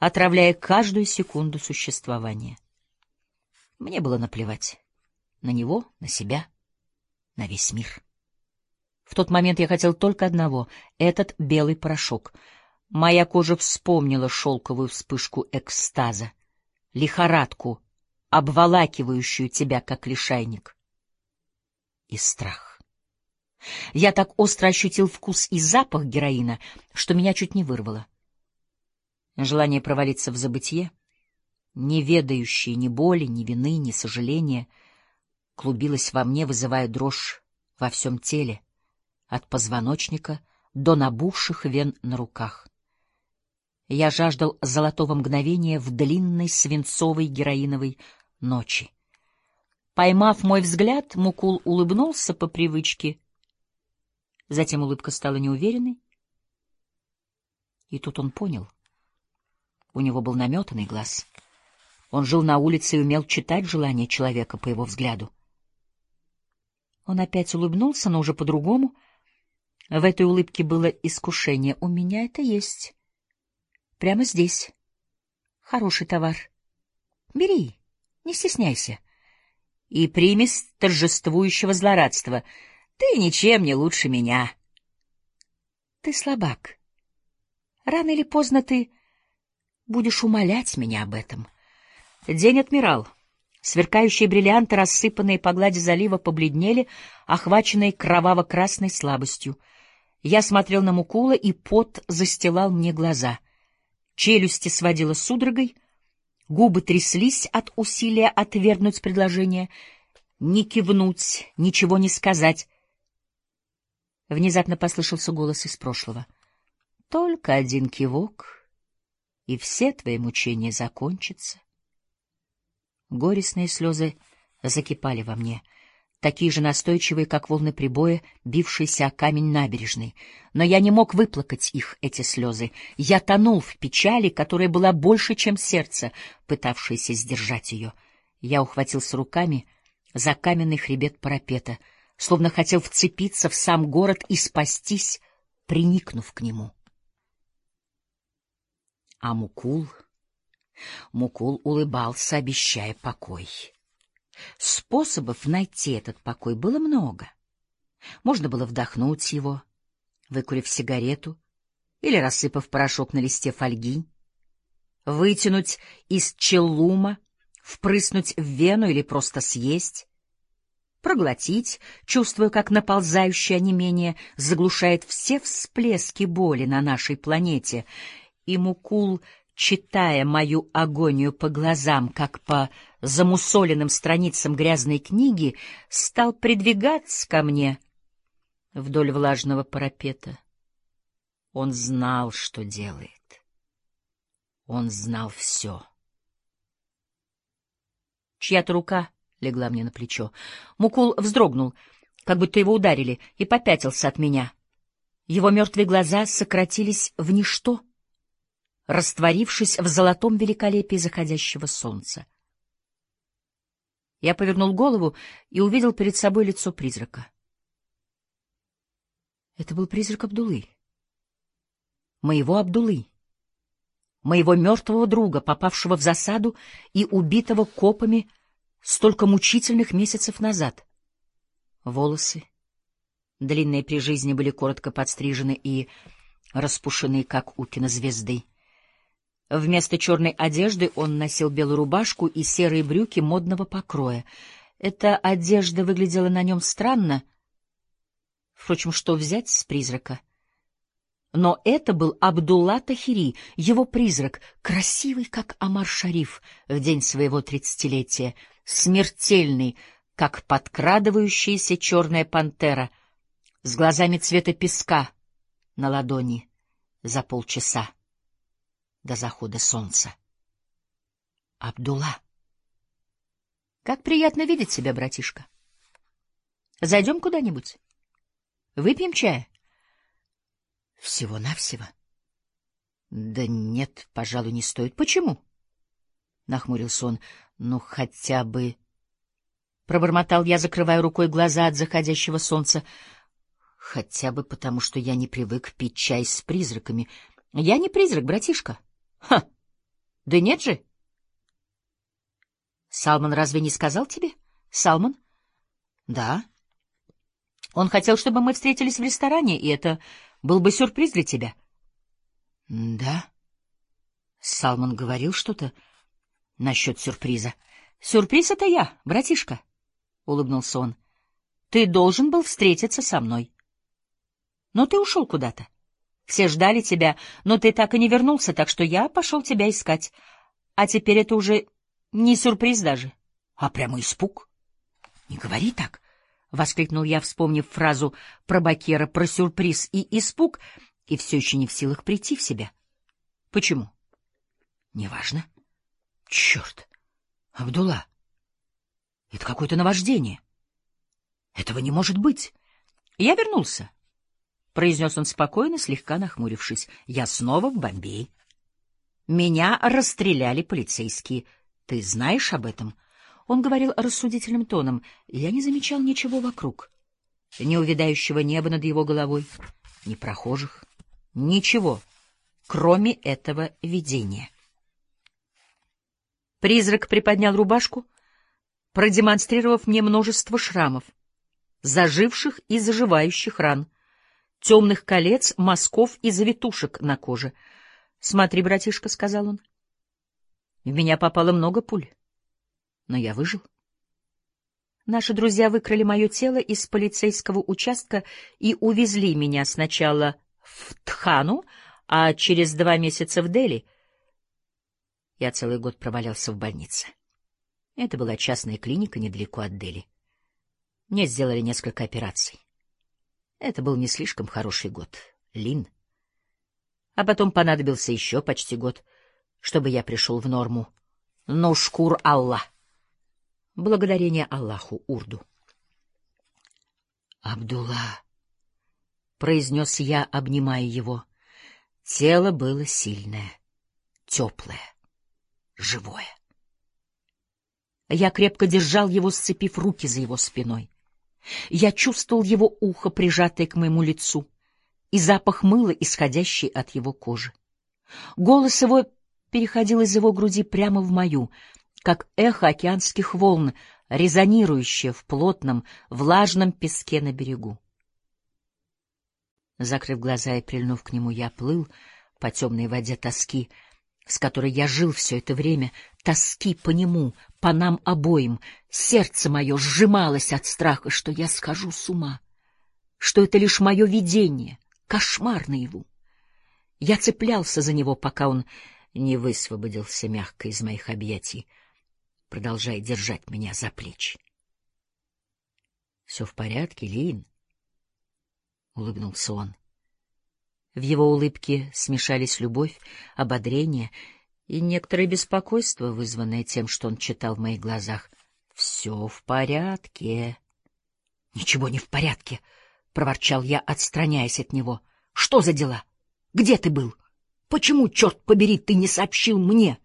отравляя каждую секунду существования. Мне было наплевать на него, на себя, на весь мир. В тот момент я хотел только одного — этот белый порошок. Моя кожа вспомнила шелковую вспышку экстаза, лихорадку, обволакивающую тебя, как лишайник, и страх. Я так остро ощутил вкус и запах героина, что меня чуть не вырвало. Желание провалиться в забытье, не ведающее ни боли, ни вины, ни сожаления, клубилось во мне, вызывая дрожь во всем теле, от позвоночника до набухших вен на руках. Я жаждал золотого мгновения в длинной свинцовой героиновой ночи. Поймав мой взгляд, Мукул улыбнулся по привычке — Затем улыбка стала неуверенной. И тут он понял. У него был наметанный глаз. Он жил на улице и умел читать желание человека по его взгляду. Он опять улыбнулся, но уже по-другому. В этой улыбке было искушение. «У меня это есть. Прямо здесь. Хороший товар. Бери, не стесняйся. И прими с торжествующего злорадства — ты ничем не лучше меня. Ты слабак. Рано или поздно ты будешь умолять меня об этом. День отмирал. Сверкающие бриллианты, рассыпанные по глади залива, побледнели, охваченные кроваво-красной слабостью. Я смотрел на Мукула, и пот застилал мне глаза. Челюсти сводила судорогой, губы тряслись от усилия отвергнуть предложение, не кивнуть, ничего не сказать. Внезапно послышался голос из прошлого. Только один кивок, и все твои мучения закончатся. Горестные слезы закипали во мне, такие же настойчивые, как волны прибоя, бившиеся о камень набережной. Но я не мог выплакать их, эти слезы. Я тонул в печали, которая была больше, чем сердце, пытавшееся сдержать ее. Я ухватился руками за каменный хребет парапета — словно хотел вцепиться в сам город и спастись, приникнув к нему. А Мукул Мукул улыбался, обещая покой. Способов найти этот покой было много. Можно было вдохнуть его, выкурив сигарету или рассыпав порошок на листе фольги, вытянуть из челлума, впрыснуть в вену или просто съесть, проглотить, чувствуя, как наползающее онемение заглушает все всплески боли на нашей планете, и Мукул читая мою агонию по глазам, как по замусоленным страницам грязной книги, стал придвигаться ко мне вдоль влажного парапета. Он знал, что делает. Он знал все. Чья-то рука легла мне на плечо. Мукул вздрогнул, как будто его ударили, и попятился от меня. Его мертвые глаза сократились в ничто — растворившись в золотом великолепии заходящего солнца. Я повернул голову и увидел перед собой лицо призрака. Это был призрак Абдулы. Моего Абдулы. Моего мертвого друга, попавшего в засаду и убитого копами столько мучительных месяцев назад. Волосы, длинные при жизни, были коротко подстрижены и распушены, как у кинозвезды. Вместо черной одежды он носил белую рубашку и серые брюки модного покроя. Эта одежда выглядела на нем странно. Впрочем, что взять с призрака? Но это был Абдулла Тахири, его призрак, красивый, как Амар-Шариф в день своего тридцатилетия, смертельный, как подкрадывающаяся черная пантера, с глазами цвета песка на ладони за полчаса до захода солнца. Абдулла. Как приятно видеть тебя, братишка. Зайдем куда-нибудь. Выпьем чая. Всего-навсего. Да нет, пожалуй, не стоит. Почему? Нахмурился он. Ну, хотя бы... Пробормотал я, закрывая рукой глаза от заходящего солнца. Хотя бы потому, что я не привык пить чай с призраками. Я не призрак, братишка. Ха! Да нет же. Салман разве не сказал тебе? Салман? Да. Он хотел, чтобы мы встретились в ресторане, и это был бы сюрприз для тебя. Да. Салман говорил что-то насчет сюрприза. Сюрприз — это я, братишка, — улыбнулся он. Ты должен был встретиться со мной. Но ты ушел куда-то. Все ждали тебя, но ты так и не вернулся, так что я пошел тебя искать. А теперь это уже не сюрприз даже, а прямо испуг. — Не говори так, — воскликнул я, вспомнив фразу про Бакера, про сюрприз и испуг, и все еще не в силах прийти в себя. — Почему? — Неважно. — Черт! Абдулла! Это какое-то наваждение. Этого не может быть. Я вернулся. — произнес он спокойно, слегка нахмурившись. Я снова в Бомбее. Меня расстреляли полицейские. Ты знаешь об этом? Он говорил рассудительным тоном. Я не замечал ничего вокруг. Ни увядающего неба над его головой, ни прохожих. Ничего, кроме этого видения. Призрак приподнял рубашку, продемонстрировав мне множество шрамов, заживших и заживающих ран — темных колец, мазков и завитушек на коже. — Смотри, братишка, — сказал он. — В меня попало много пуль, но я выжил. Наши друзья выкрали мое тело из полицейского участка и увезли меня сначала в Тхану, а через два месяца в Дели. Я целый год провалялся в больнице. Это была частная клиника недалеко от Дели. Мне сделали несколько операций. Это был не слишком хороший год, Лин. А потом понадобился еще почти год, чтобы я пришел в норму. Но шкур Аллах. Благодарение Аллаху Урду. Абдулла, произнес я, обнимая его. Тело было сильное, теплое, живое. Я крепко держал его, сцепив руки за его спиной. Я чувствовал его ухо, прижатое к моему лицу, и запах мыла, исходящий от его кожи. Голос его переходил из его груди прямо в мою, как эхо океанских волн, резонирующее в плотном, влажном песке на берегу. Закрыв глаза и прильнув к нему, я плыл по темной воде тоски, с которой я жил все это время, тоски по нему, по нам обоим. Сердце мое сжималось от страха, что я схожу с ума, что это лишь мое видение, кошмар наяву. Я цеплялся за него, пока он не высвободился мягко из моих объятий, продолжая держать меня за плечи. — Все в порядке, Лин? — улыбнулся он. В его улыбке смешались любовь, ободрение и некоторое беспокойство, вызванное тем, что он читал в моих глазах. — Все в порядке. — Ничего не в порядке, — проворчал я, отстраняясь от него. — Что за дела? Где ты был? Почему, черт побери, ты не сообщил мне?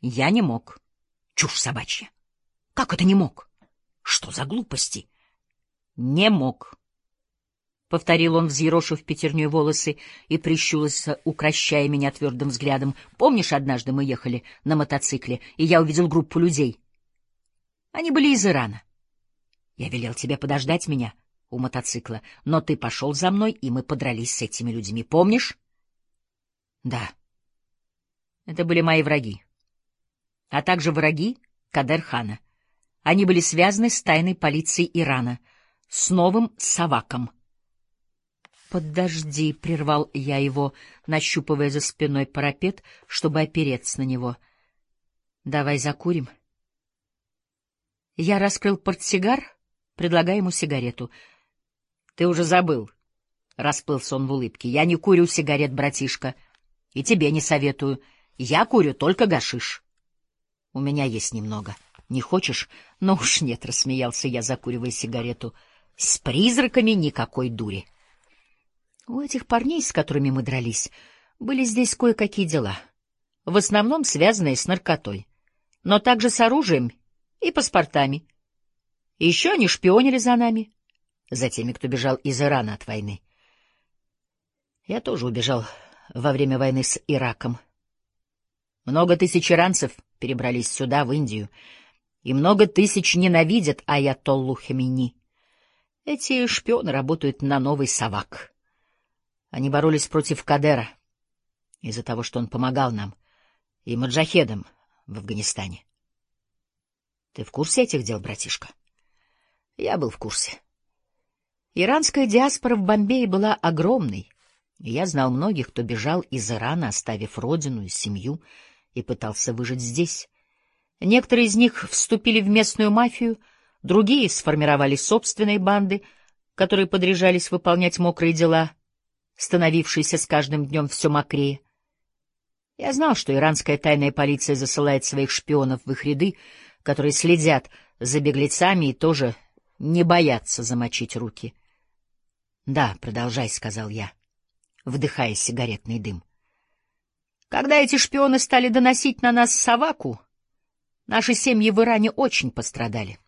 Я не мог. Чушь собачья. Как это не мог? Что за глупости? Не мог. — повторил он, взъерошив пятерней волосы и прищулся, укращая меня твердым взглядом. — Помнишь, однажды мы ехали на мотоцикле, и я увидел группу людей? Они были из Ирана. Я велел тебе подождать меня у мотоцикла, но ты пошел за мной, и мы подрались с этими людьми. Помнишь? — Да. Это были мои враги. А также враги Кадер-хана. Они были связаны с тайной полицией Ирана, с новым Саваком — «Подожди», — прервал я его, нащупывая за спиной парапет, чтобы опереться на него. «Давай закурим». Я раскрыл портсигар, предлагая ему сигарету. «Ты уже забыл», — расплылся он в улыбке. «Я не курю сигарет, братишка, и тебе не советую. Я курю только гашиш. У меня есть немного. Не хочешь? Ну уж нет», — рассмеялся я, закуривая сигарету. «С призраками никакой дури». У этих парней, с которыми мы дрались, были здесь кое-какие дела, в основном связанные с наркотой, но также с оружием и паспортами. еще они шпионили за нами, за теми, кто бежал из Ирана от войны. Я тоже убежал во время войны с Ираком. Много тысяч иранцев перебрались сюда, в Индию, и много тысяч ненавидят Аятоллу Хамини. Эти шпионы работают на новый Савак. Они боролись против Кадера из-за того, что он помогал нам, и маджахедам в Афганистане. Ты в курсе этих дел, братишка? Я был в курсе. Иранская диаспора в Бомбее была огромной, и я знал многих, кто бежал из Ирана, оставив родину и семью, и пытался выжить здесь. Некоторые из них вступили в местную мафию, другие сформировали собственные банды, которые подряжались выполнять мокрые дела — становившийся с каждым днем все мокрее. Я знал, что иранская тайная полиция засылает своих шпионов в их ряды, которые следят за беглецами и тоже не боятся замочить руки. — Да, продолжай, — сказал я, вдыхая сигаретный дым. Когда эти шпионы стали доносить на нас Саваку, наши семьи в Иране очень пострадали.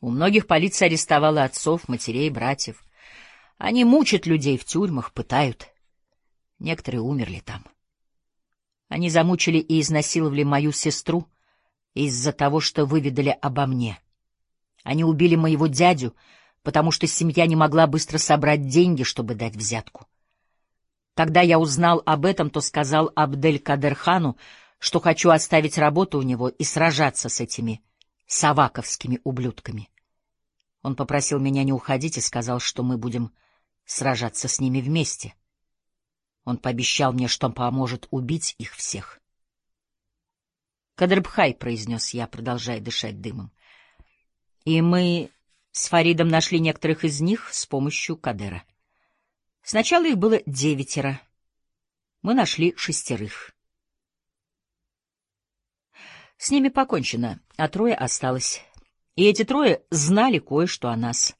У многих полиция арестовала отцов, матерей, братьев. Они мучат людей в тюрьмах, пытают. Некоторые умерли там. Они замучили и изнасиловали мою сестру из-за того, что выведали обо мне. Они убили моего дядю, потому что семья не могла быстро собрать деньги, чтобы дать взятку. Когда я узнал об этом, то сказал Абдель-Кадерхану, что хочу оставить работу у него и сражаться с этими саваковскими ублюдками. Он попросил меня не уходить и сказал, что мы будем сражаться с ними вместе. Он пообещал мне, что поможет убить их всех. «Кадрбхай», — произнес я, продолжая дышать дымом. И мы с Фаридом нашли некоторых из них с помощью Кадера. Сначала их было девятеро. Мы нашли шестерых. С ними покончено, а трое осталось. И эти трое знали кое-что о нас.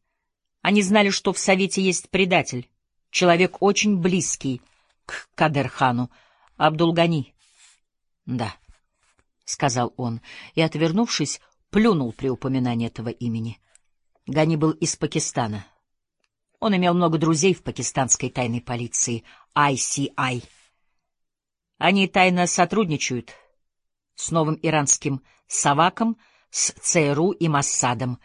Они знали, что в Совете есть предатель, человек очень близкий к Кадерхану, Абдулгани. — Да, — сказал он, и, отвернувшись, плюнул при упоминании этого имени. Гани был из Пакистана. Он имел много друзей в пакистанской тайной полиции ICI. Они тайно сотрудничают с новым иранским Саваком, с ЦРУ и Массадом.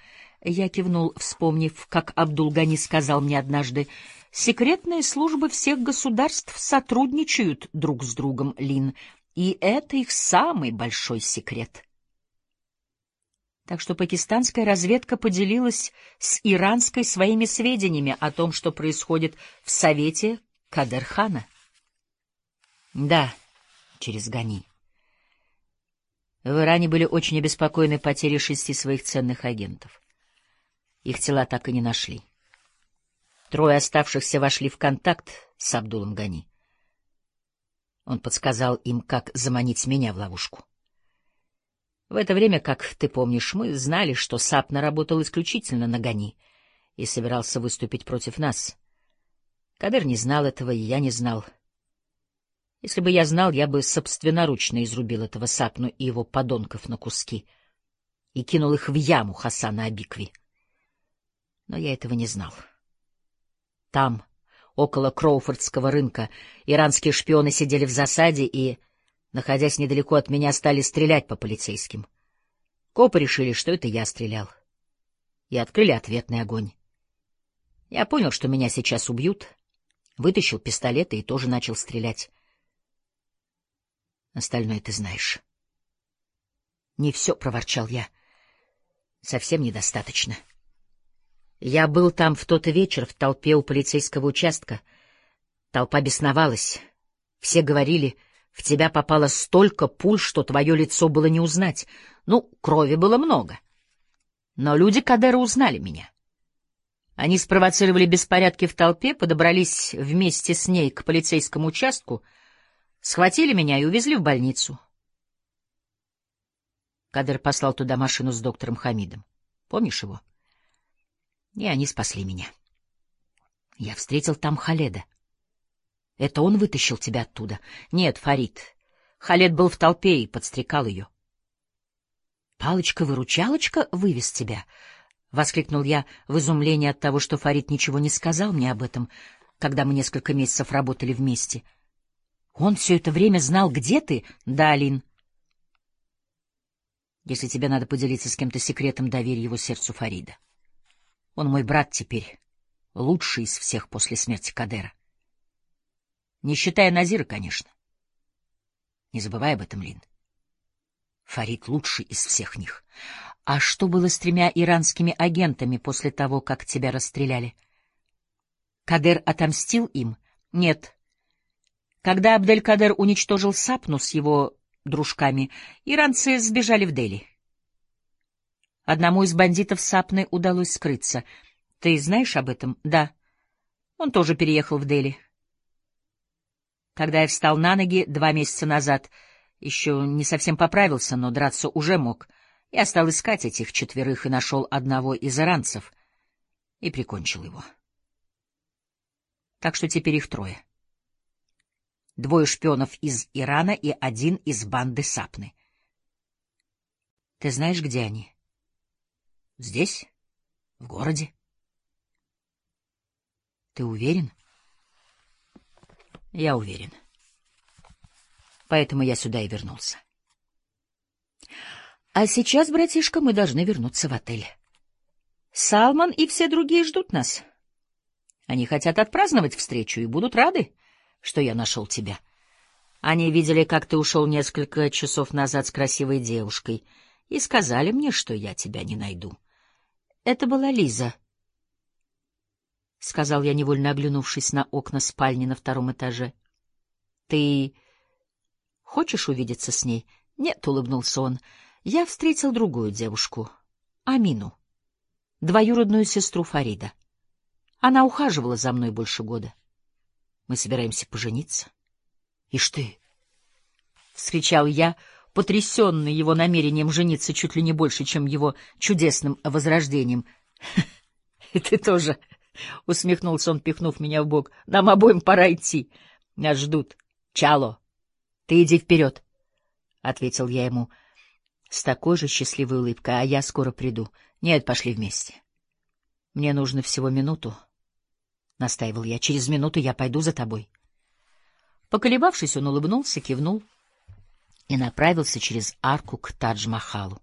Я кивнул, вспомнив, как Абдулгани сказал мне однажды, «Секретные службы всех государств сотрудничают друг с другом, Лин, и это их самый большой секрет». Так что пакистанская разведка поделилась с иранской своими сведениями о том, что происходит в Совете Кадерхана. Да, через Гани. В Иране были очень обеспокоены потерей шести своих ценных агентов. Их тела так и не нашли. Трое оставшихся вошли в контакт с Абдулом Гани. Он подсказал им, как заманить меня в ловушку. В это время, как ты помнишь, мы знали, что Сапна работал исключительно на Гани и собирался выступить против нас. Кадыр не знал этого, и я не знал. Если бы я знал, я бы собственноручно изрубил этого Сапну и его подонков на куски и кинул их в яму Хасана Абикви. Но я этого не знал. Там, около Кроуфордского рынка, иранские шпионы сидели в засаде и находясь недалеко от меня, стали стрелять по полицейским. Копы решили, что это я стрелял. И открыли ответный огонь. Я понял, что меня сейчас убьют, вытащил пистолет и тоже начал стрелять. Остальное ты знаешь. Не все, — проворчал я. Совсем недостаточно. Я был там в тот вечер в толпе у полицейского участка. Толпа бесновалась. Все говорили — в тебя попало столько пуль, что твое лицо было не узнать. Ну, крови было много. Но люди Кадера узнали меня. Они спровоцировали беспорядки в толпе, подобрались вместе с ней к полицейскому участку, схватили меня и увезли в больницу. Кадер послал туда машину с доктором Хамидом. Помнишь его? И они спасли меня. Я встретил там Халеда. Это он вытащил тебя оттуда? Нет, Фарид. Халед был в толпе и подстрекал ее. Палочка-выручалочка вывез тебя? — воскликнул я в изумлении от того, что Фарид ничего не сказал мне об этом, когда мы несколько месяцев работали вместе. Он все это время знал, где ты? Да, Алин. Если тебе надо поделиться с кем-то секретом, доверь его сердцу Фарида. Он мой брат теперь, лучший из всех после смерти Кадера. Не считая Назира, конечно. Не забывай об этом, Лин. Фарид лучший из всех них. А что было с тремя иранскими агентами после того, как тебя расстреляли? Кадер отомстил им? Нет. Когда Абдель-Кадер уничтожил Сапну с его дружками, иранцы сбежали в Дели. Одному из бандитов Сапны удалось скрыться. Ты знаешь об этом? Да. Он тоже переехал в Дели. Когда я встал на ноги два месяца назад, еще не совсем поправился, но драться уже мог. Я стал искать этих четверых и нашел одного из иранцев и прикончил его. Так что теперь их трое. Двое шпионов из Ирана и один из банды Сапны. Ты знаешь, где они? Здесь? В городе? Ты уверен? Я уверен. Поэтому я сюда и вернулся. А сейчас, братишка, мы должны вернуться в отель. Салман и все другие ждут нас. Они хотят отпраздновать встречу и будут рады, что я нашел тебя. Они видели, как ты ушел несколько часов назад с красивой девушкой, и сказали мне, что я тебя не найду. Это была Лиза —— сказал я, невольно оглянувшись на окна спальни на втором этаже. — Ты хочешь увидеться с ней? — Нет, — улыбнулся он. — Я встретил другую девушку, Амину, двоюродную сестру Фарида. Она ухаживала за мной больше года. Мы собираемся пожениться. — Ишь ты! — вскричал я, потрясенный его намерением жениться чуть ли не больше, чем его чудесным возрождением. — И ты тоже — усмехнулся он, пихнув меня в бок. — Нам обоим пора идти. Нас ждут. Чало, ты иди вперед, — ответил я ему с такой же счастливой улыбкой, — а я скоро приду. Нет, пошли вместе. Мне нужно всего минуту, — настаивал я. Через минуту я пойду за тобой. Поколебавшись, он улыбнулся, кивнул и направился через арку к Тадж-Махалу.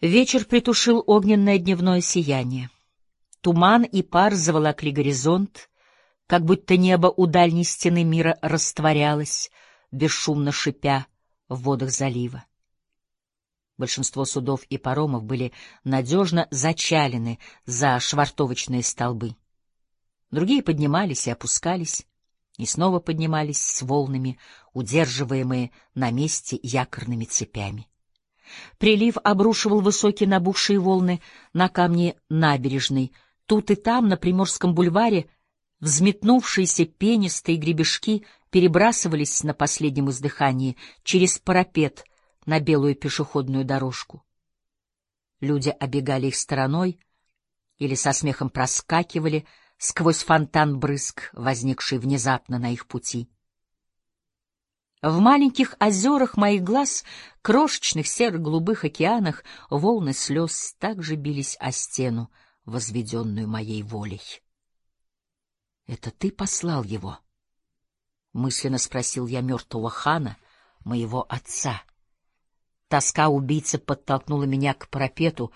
Вечер притушил огненное дневное сияние. Туман и пар заволокли горизонт, как будто небо у дальней стены мира растворялось, бесшумно шипя в водах залива. Большинство судов и паромов были надежно зачалены за швартовочные столбы. Другие поднимались и опускались, и снова поднимались с волнами, удерживаемые на месте якорными цепями. Прилив обрушивал высокие набухшие волны на камни набережной. Тут и там, на Приморском бульваре, взметнувшиеся пенистые гребешки перебрасывались на последнем издыхании через парапет на белую пешеходную дорожку. Люди обегали их стороной или со смехом проскакивали сквозь фонтан брызг, возникший внезапно на их пути. В маленьких озерах моих глаз, крошечных серо-голубых океанах, волны слез также бились о стену, возведенную моей волей. — Это ты послал его? — мысленно спросил я мертвого хана, моего отца. Тоска убийцы подтолкнула меня к парапету,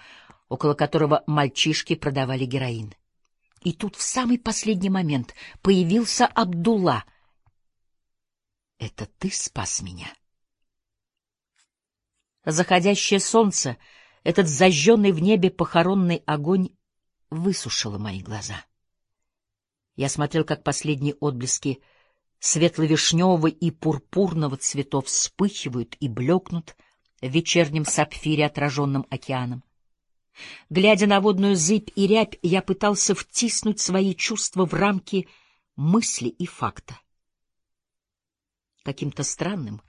около которого мальчишки продавали героин. И тут в самый последний момент появился Абдулла — это ты спас меня. Заходящее солнце, этот зажженный в небе похоронный огонь, высушило мои глаза. Я смотрел, как последние отблески светло-вишневого и пурпурного цветов вспыхивают и блекнут в вечернем сапфире, отраженном океаном. Глядя на водную зыбь и рябь, я пытался втиснуть свои чувства в рамки мысли и факта каким-то странным,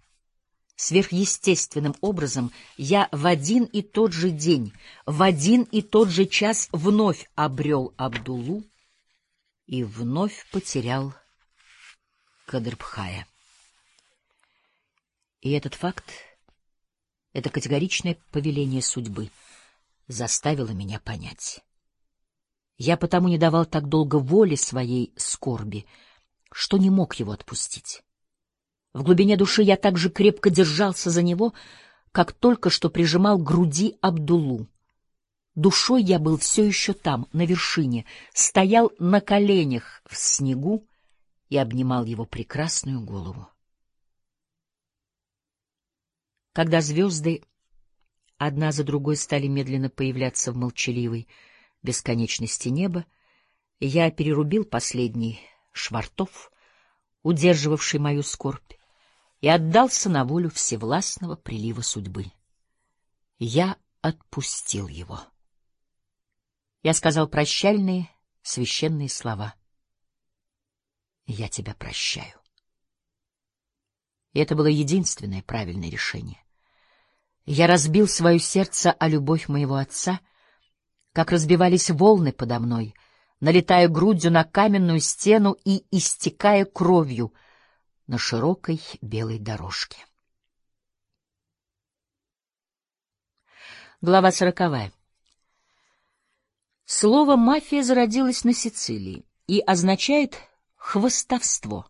сверхъестественным образом я в один и тот же день, в один и тот же час вновь обрел Абдулу и вновь потерял Кадрбхая. И этот факт, это категоричное повеление судьбы, заставило меня понять. Я потому не давал так долго воли своей скорби, что не мог его отпустить. В глубине души я так же крепко держался за него, как только что прижимал к груди Абдулу. Душой я был все еще там, на вершине, стоял на коленях в снегу и обнимал его прекрасную голову. Когда звезды одна за другой стали медленно появляться в молчаливой бесконечности неба, я перерубил последний швартов, удерживавший мою скорбь, и отдался на волю всевластного прилива судьбы. Я отпустил его. Я сказал прощальные, священные слова. Я тебя прощаю. И это было единственное правильное решение. Я разбил свое сердце о любовь моего отца, как разбивались волны подо мной, налетая грудью на каменную стену и истекая кровью — на широкой белой дорожке. Глава сороковая. Слово «мафия» зародилось на Сицилии и означает «хвостовство».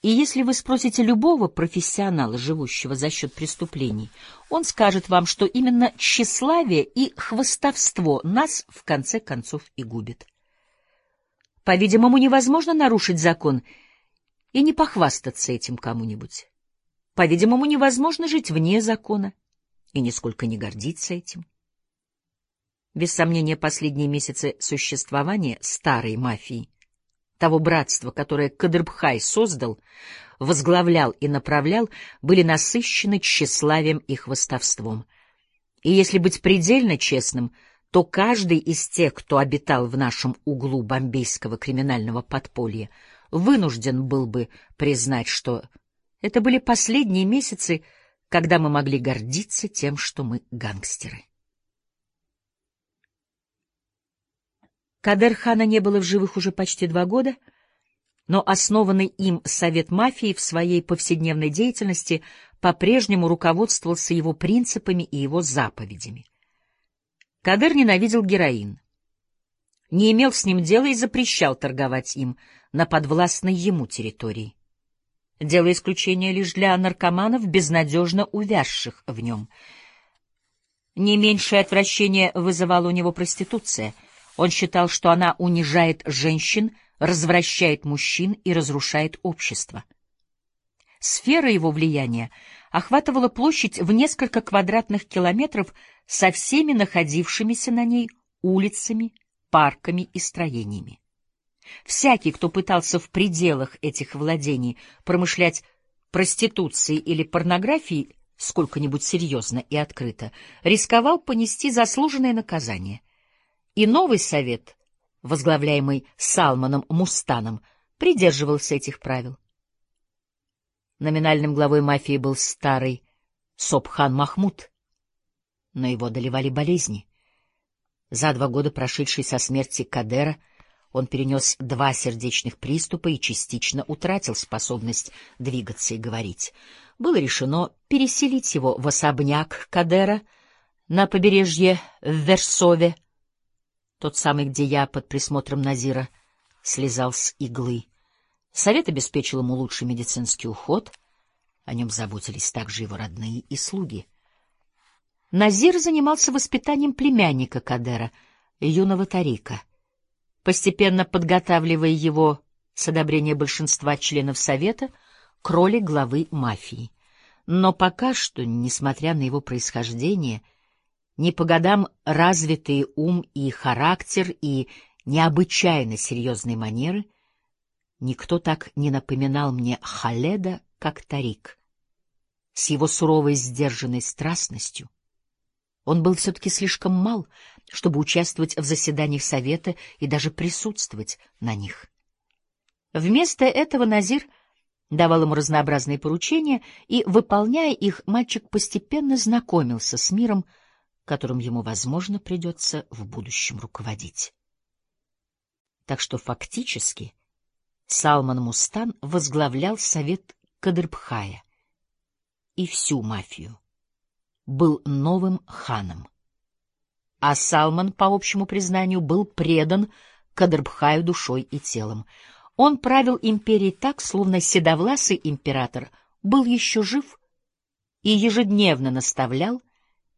И если вы спросите любого профессионала, живущего за счет преступлений, он скажет вам, что именно тщеславие и хвостовство нас, в конце концов, и губит. По-видимому, невозможно нарушить закон — и не похвастаться этим кому-нибудь. По-видимому, невозможно жить вне закона и нисколько не гордиться этим. Без сомнения, последние месяцы существования старой мафии, того братства, которое Кадрбхай создал, возглавлял и направлял, были насыщены тщеславием и хвостовством. И если быть предельно честным, то каждый из тех, кто обитал в нашем углу бомбейского криминального подполья, вынужден был бы признать, что это были последние месяцы, когда мы могли гордиться тем, что мы гангстеры. Кадер-хана не было в живых уже почти два года, но основанный им Совет мафии в своей повседневной деятельности по-прежнему руководствовался его принципами и его заповедями. Кадер ненавидел героин. Не имел с ним дела и запрещал торговать им на подвластной ему территории, делая исключение лишь для наркоманов, безнадежно увязших в нем. Не меньшее отвращение вызывала у него проституция. Он считал, что она унижает женщин, развращает мужчин и разрушает общество. Сфера его влияния охватывала площадь в несколько квадратных километров со всеми находившимися на ней улицами, парками и строениями. Всякий, кто пытался в пределах этих владений промышлять проституцией или порнографией сколько-нибудь серьезно и открыто, рисковал понести заслуженное наказание. И новый совет, возглавляемый Салманом Мустаном, придерживался этих правил. Номинальным главой мафии был старый Собхан Махмуд, но его доливали болезни — за два года, прошедшие со смерти Кадера, он перенес два сердечных приступа и частично утратил способность двигаться и говорить. Было решено переселить его в особняк Кадера на побережье в Версове, тот самый, где я под присмотром Назира слезал с иглы. Совет обеспечил ему лучший медицинский уход, о нем заботились также его родные и слуги — Назир занимался воспитанием племянника Кадера, юного Тарика, постепенно подготавливая его с одобрения большинства членов Совета к роли главы мафии. Но пока что, несмотря на его происхождение, не по годам развитый ум и характер и необычайно серьезные манеры, никто так не напоминал мне Халеда, как Тарик, с его суровой сдержанной страстностью, он был все-таки слишком мал, чтобы участвовать в заседаниях Совета и даже присутствовать на них. Вместо этого Назир давал ему разнообразные поручения, и, выполняя их, мальчик постепенно знакомился с миром, которым ему, возможно, придется в будущем руководить. Так что фактически Салман Мустан возглавлял Совет Кадрбхая и всю мафию был новым ханом. А Салман, по общему признанию, был предан Кадрбхаю душой и телом. Он правил империей так, словно седовласый император был еще жив и ежедневно наставлял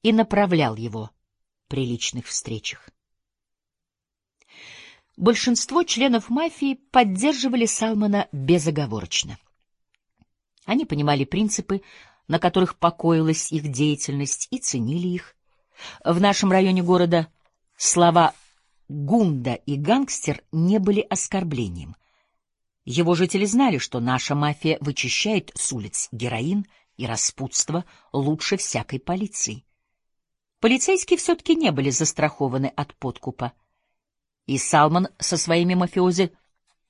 и направлял его при личных встречах. Большинство членов мафии поддерживали Салмана безоговорочно. Они понимали принципы, на которых покоилась их деятельность, и ценили их. В нашем районе города слова «гунда» и «гангстер» не были оскорблением. Его жители знали, что наша мафия вычищает с улиц героин и распутство лучше всякой полиции. Полицейские все-таки не были застрахованы от подкупа. И Салман со своими мафиози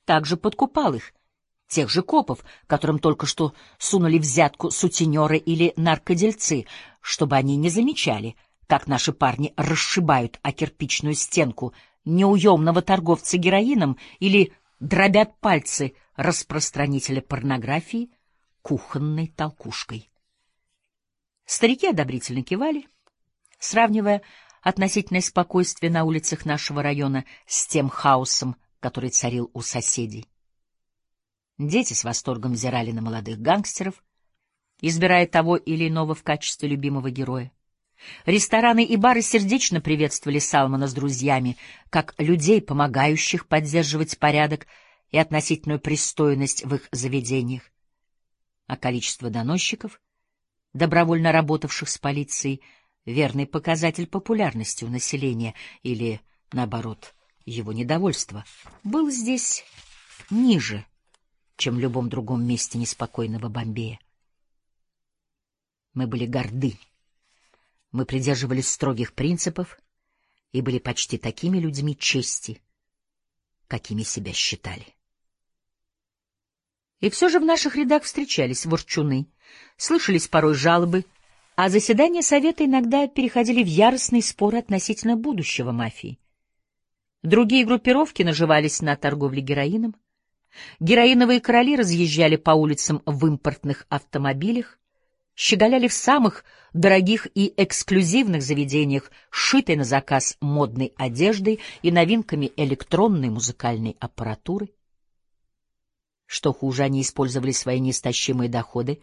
также подкупал их, тех же копов, которым только что сунули взятку сутенеры или наркодельцы, чтобы они не замечали, как наши парни расшибают о кирпичную стенку неуемного торговца героином или дробят пальцы распространителя порнографии кухонной толкушкой. Старики одобрительно кивали, сравнивая относительное спокойствие на улицах нашего района с тем хаосом, который царил у соседей. Дети с восторгом взирали на молодых гангстеров, избирая того или иного в качестве любимого героя. Рестораны и бары сердечно приветствовали Салмана с друзьями, как людей, помогающих поддерживать порядок и относительную пристойность в их заведениях. А количество доносчиков, добровольно работавших с полицией, верный показатель популярности у населения или, наоборот, его недовольства, был здесь ниже чем в любом другом месте неспокойного Бомбея. Мы были горды, мы придерживались строгих принципов и были почти такими людьми чести, какими себя считали. И все же в наших рядах встречались ворчуны, слышались порой жалобы, а заседания совета иногда переходили в яростные споры относительно будущего мафии. Другие группировки наживались на торговле героином, Героиновые короли разъезжали по улицам в импортных автомобилях, щеголяли в самых дорогих и эксклюзивных заведениях, сшитой на заказ модной одеждой и новинками электронной музыкальной аппаратуры. Что хуже, они использовали свои неистощимые доходы,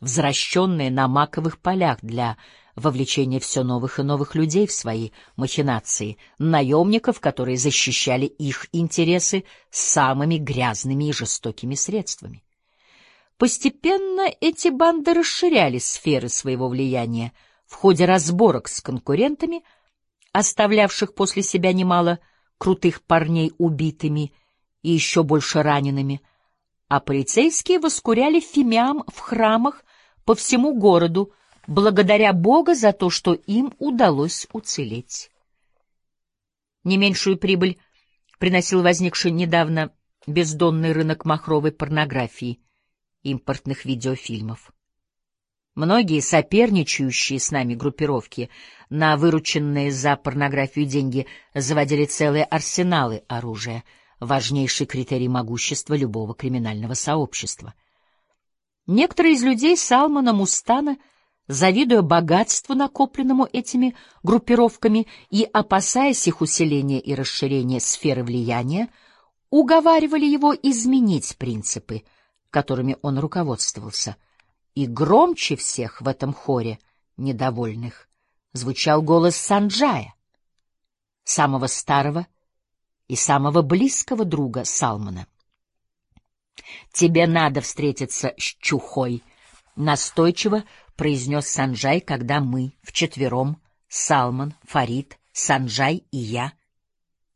взращенные на маковых полях для вовлечения все новых и новых людей в свои махинации, наемников, которые защищали их интересы самыми грязными и жестокими средствами. Постепенно эти банды расширяли сферы своего влияния в ходе разборок с конкурентами, оставлявших после себя немало крутых парней убитыми и еще больше ранеными, а полицейские воскуряли фимиам в храмах по всему городу, благодаря Бога за то, что им удалось уцелеть. Не меньшую прибыль приносил возникший недавно бездонный рынок махровой порнографии — импортных видеофильмов. Многие соперничающие с нами группировки на вырученные за порнографию деньги заводили целые арсеналы оружия, важнейший критерий могущества любого криминального сообщества. Некоторые из людей Салмана Мустана, завидуя богатству, накопленному этими группировками и опасаясь их усиления и расширения сферы влияния, уговаривали его изменить принципы — которыми он руководствовался. И громче всех в этом хоре недовольных звучал голос Санджая, самого старого и самого близкого друга Салмана. «Тебе надо встретиться с Чухой», — настойчиво произнес Санджай, когда мы вчетвером, Салман, Фарид, Санджай и я,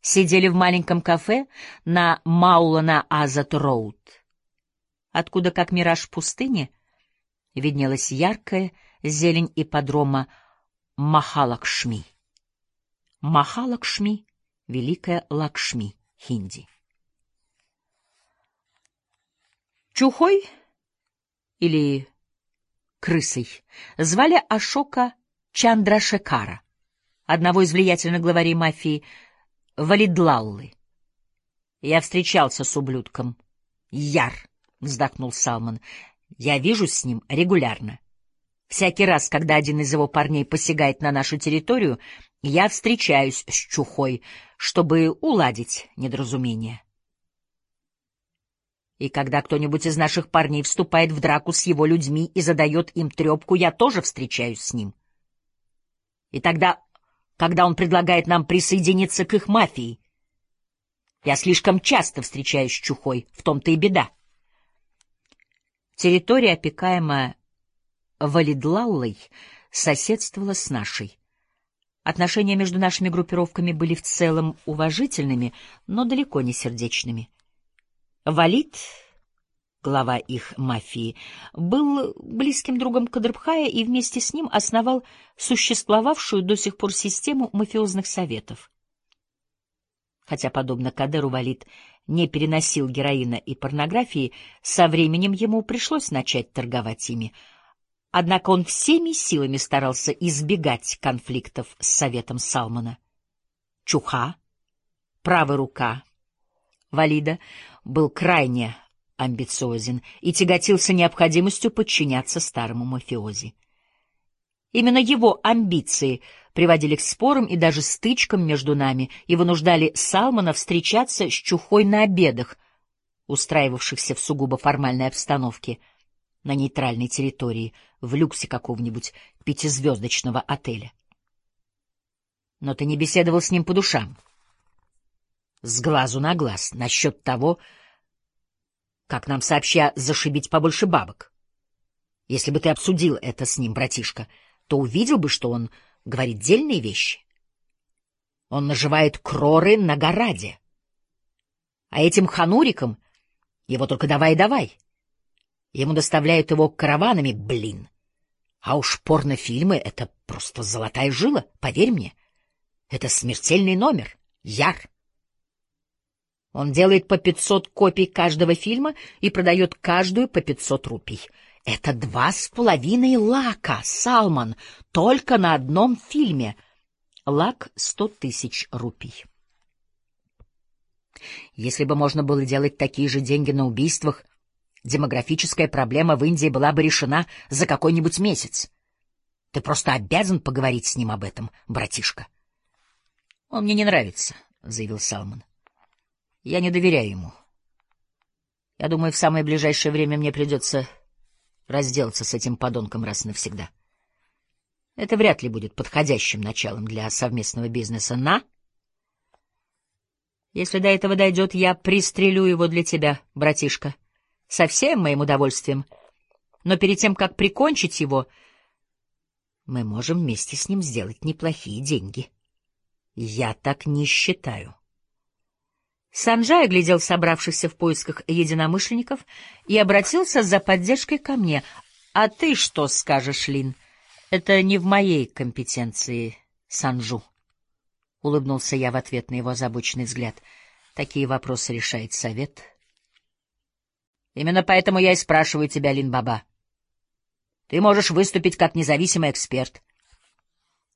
сидели в маленьком кафе на Маулана-Азат-Роуд откуда, как мираж пустыни, виднелась яркая зелень ипподрома Махалакшми. Махалакшми — Великая Лакшми, хинди. Чухой или крысой звали Ашока Чандрашекара, одного из влиятельных главарей мафии Валидлаллы. Я встречался с ублюдком. Яр вздохнул Салман. Я вижу с ним регулярно. Всякий раз, когда один из его парней посягает на нашу территорию, я встречаюсь с Чухой, чтобы уладить недоразумение. И когда кто-нибудь из наших парней вступает в драку с его людьми и задает им трепку, я тоже встречаюсь с ним. И тогда, когда он предлагает нам присоединиться к их мафии, я слишком часто встречаюсь с Чухой, в том-то и беда. Территория, опекаемая Валидлаллой, соседствовала с нашей. Отношения между нашими группировками были в целом уважительными, но далеко не сердечными. Валид, глава их мафии, был близким другом Кадрбхая и вместе с ним основал существовавшую до сих пор систему мафиозных советов. Хотя, подобно Кадеру, Валид не переносил героина и порнографии, со временем ему пришлось начать торговать ими. Однако он всеми силами старался избегать конфликтов с советом Салмана. Чуха, правая рука Валида, был крайне амбициозен и тяготился необходимостью подчиняться старому мафиози. Именно его амбиции приводили к спорам и даже стычкам между нами и вынуждали Салмана встречаться с Чухой на обедах, устраивавшихся в сугубо формальной обстановке на нейтральной территории, в люксе какого-нибудь пятизвездочного отеля. Но ты не беседовал с ним по душам. С глазу на глаз, насчет того, как нам сообща зашибить побольше бабок. Если бы ты обсудил это с ним, братишка, — то увидел бы, что он говорит дельные вещи. Он наживает кроры на гораде. А этим ханурикам его только давай давай. Ему доставляют его караванами, блин. А уж порнофильмы — это просто золотая жила, поверь мне. Это смертельный номер, яр. Он делает по пятьсот копий каждого фильма и продает каждую по пятьсот рупий — это два с половиной лака, Салман, только на одном фильме. Лак — сто тысяч рупий. Если бы можно было делать такие же деньги на убийствах, демографическая проблема в Индии была бы решена за какой-нибудь месяц. Ты просто обязан поговорить с ним об этом, братишка. — Он мне не нравится, — заявил Салман. — Я не доверяю ему. Я думаю, в самое ближайшее время мне придется разделаться с этим подонком раз и навсегда. Это вряд ли будет подходящим началом для совместного бизнеса на... Если до этого дойдет, я пристрелю его для тебя, братишка. Со всем моим удовольствием. Но перед тем, как прикончить его, мы можем вместе с ним сделать неплохие деньги. Я так не считаю. Санджай глядел собравшихся в поисках единомышленников и обратился за поддержкой ко мне. — А ты что скажешь, Лин? Это не в моей компетенции, Санжу. Улыбнулся я в ответ на его озабоченный взгляд. Такие вопросы решает совет. Именно поэтому я и спрашиваю тебя, Лин Баба. Ты можешь выступить как независимый эксперт.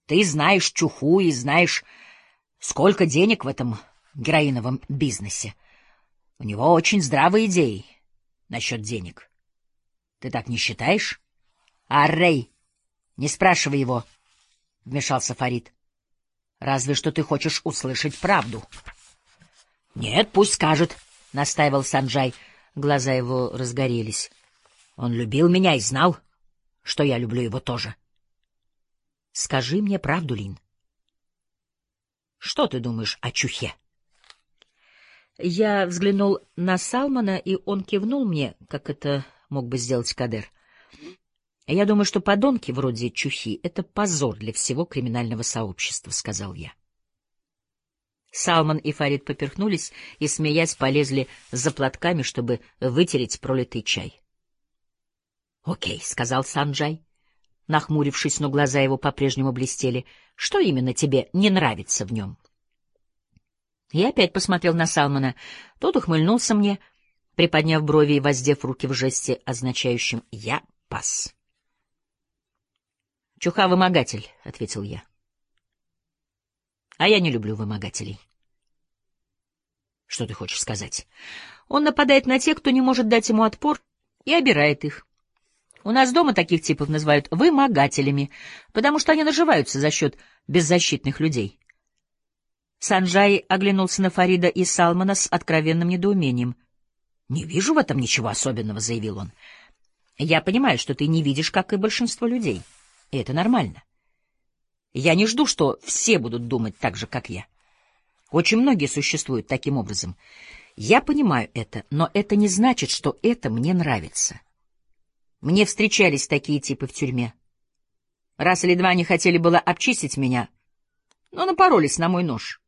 Ты знаешь чуху и знаешь, сколько денег в этом героиновом бизнесе. У него очень здравые идеи насчет денег. Ты так не считаешь? А Рэй, не спрашивай его, — вмешался Фарид. Разве что ты хочешь услышать правду. Нет, пусть скажет, — настаивал Санджай. Глаза его разгорелись. Он любил меня и знал, что я люблю его тоже. Скажи мне правду, Лин. Что ты думаешь о чухе? — я взглянул на Салмана, и он кивнул мне, как это мог бы сделать Кадер. Я думаю, что подонки вроде Чухи — это позор для всего криминального сообщества, — сказал я. Салман и Фарид поперхнулись и, смеясь, полезли за платками, чтобы вытереть пролитый чай. — Окей, — сказал Санджай, нахмурившись, но глаза его по-прежнему блестели. — Что именно тебе не нравится в нем? — я опять посмотрел на Салмана. Тот ухмыльнулся мне, приподняв брови и воздев руки в жесте, означающем «я пас». «Чуха — вымогатель», — ответил я. «А я не люблю вымогателей». «Что ты хочешь сказать?» «Он нападает на тех, кто не может дать ему отпор, и обирает их. У нас дома таких типов называют вымогателями, потому что они наживаются за счет беззащитных людей. Санджай оглянулся на Фарида и Салмана с откровенным недоумением. — Не вижу в этом ничего особенного, — заявил он. — Я понимаю, что ты не видишь, как и большинство людей. И это нормально. Я не жду, что все будут думать так же, как я. Очень многие существуют таким образом. Я понимаю это, но это не значит, что это мне нравится. Мне встречались такие типы в тюрьме. Раз или два они хотели было обчистить меня, но напоролись на мой нож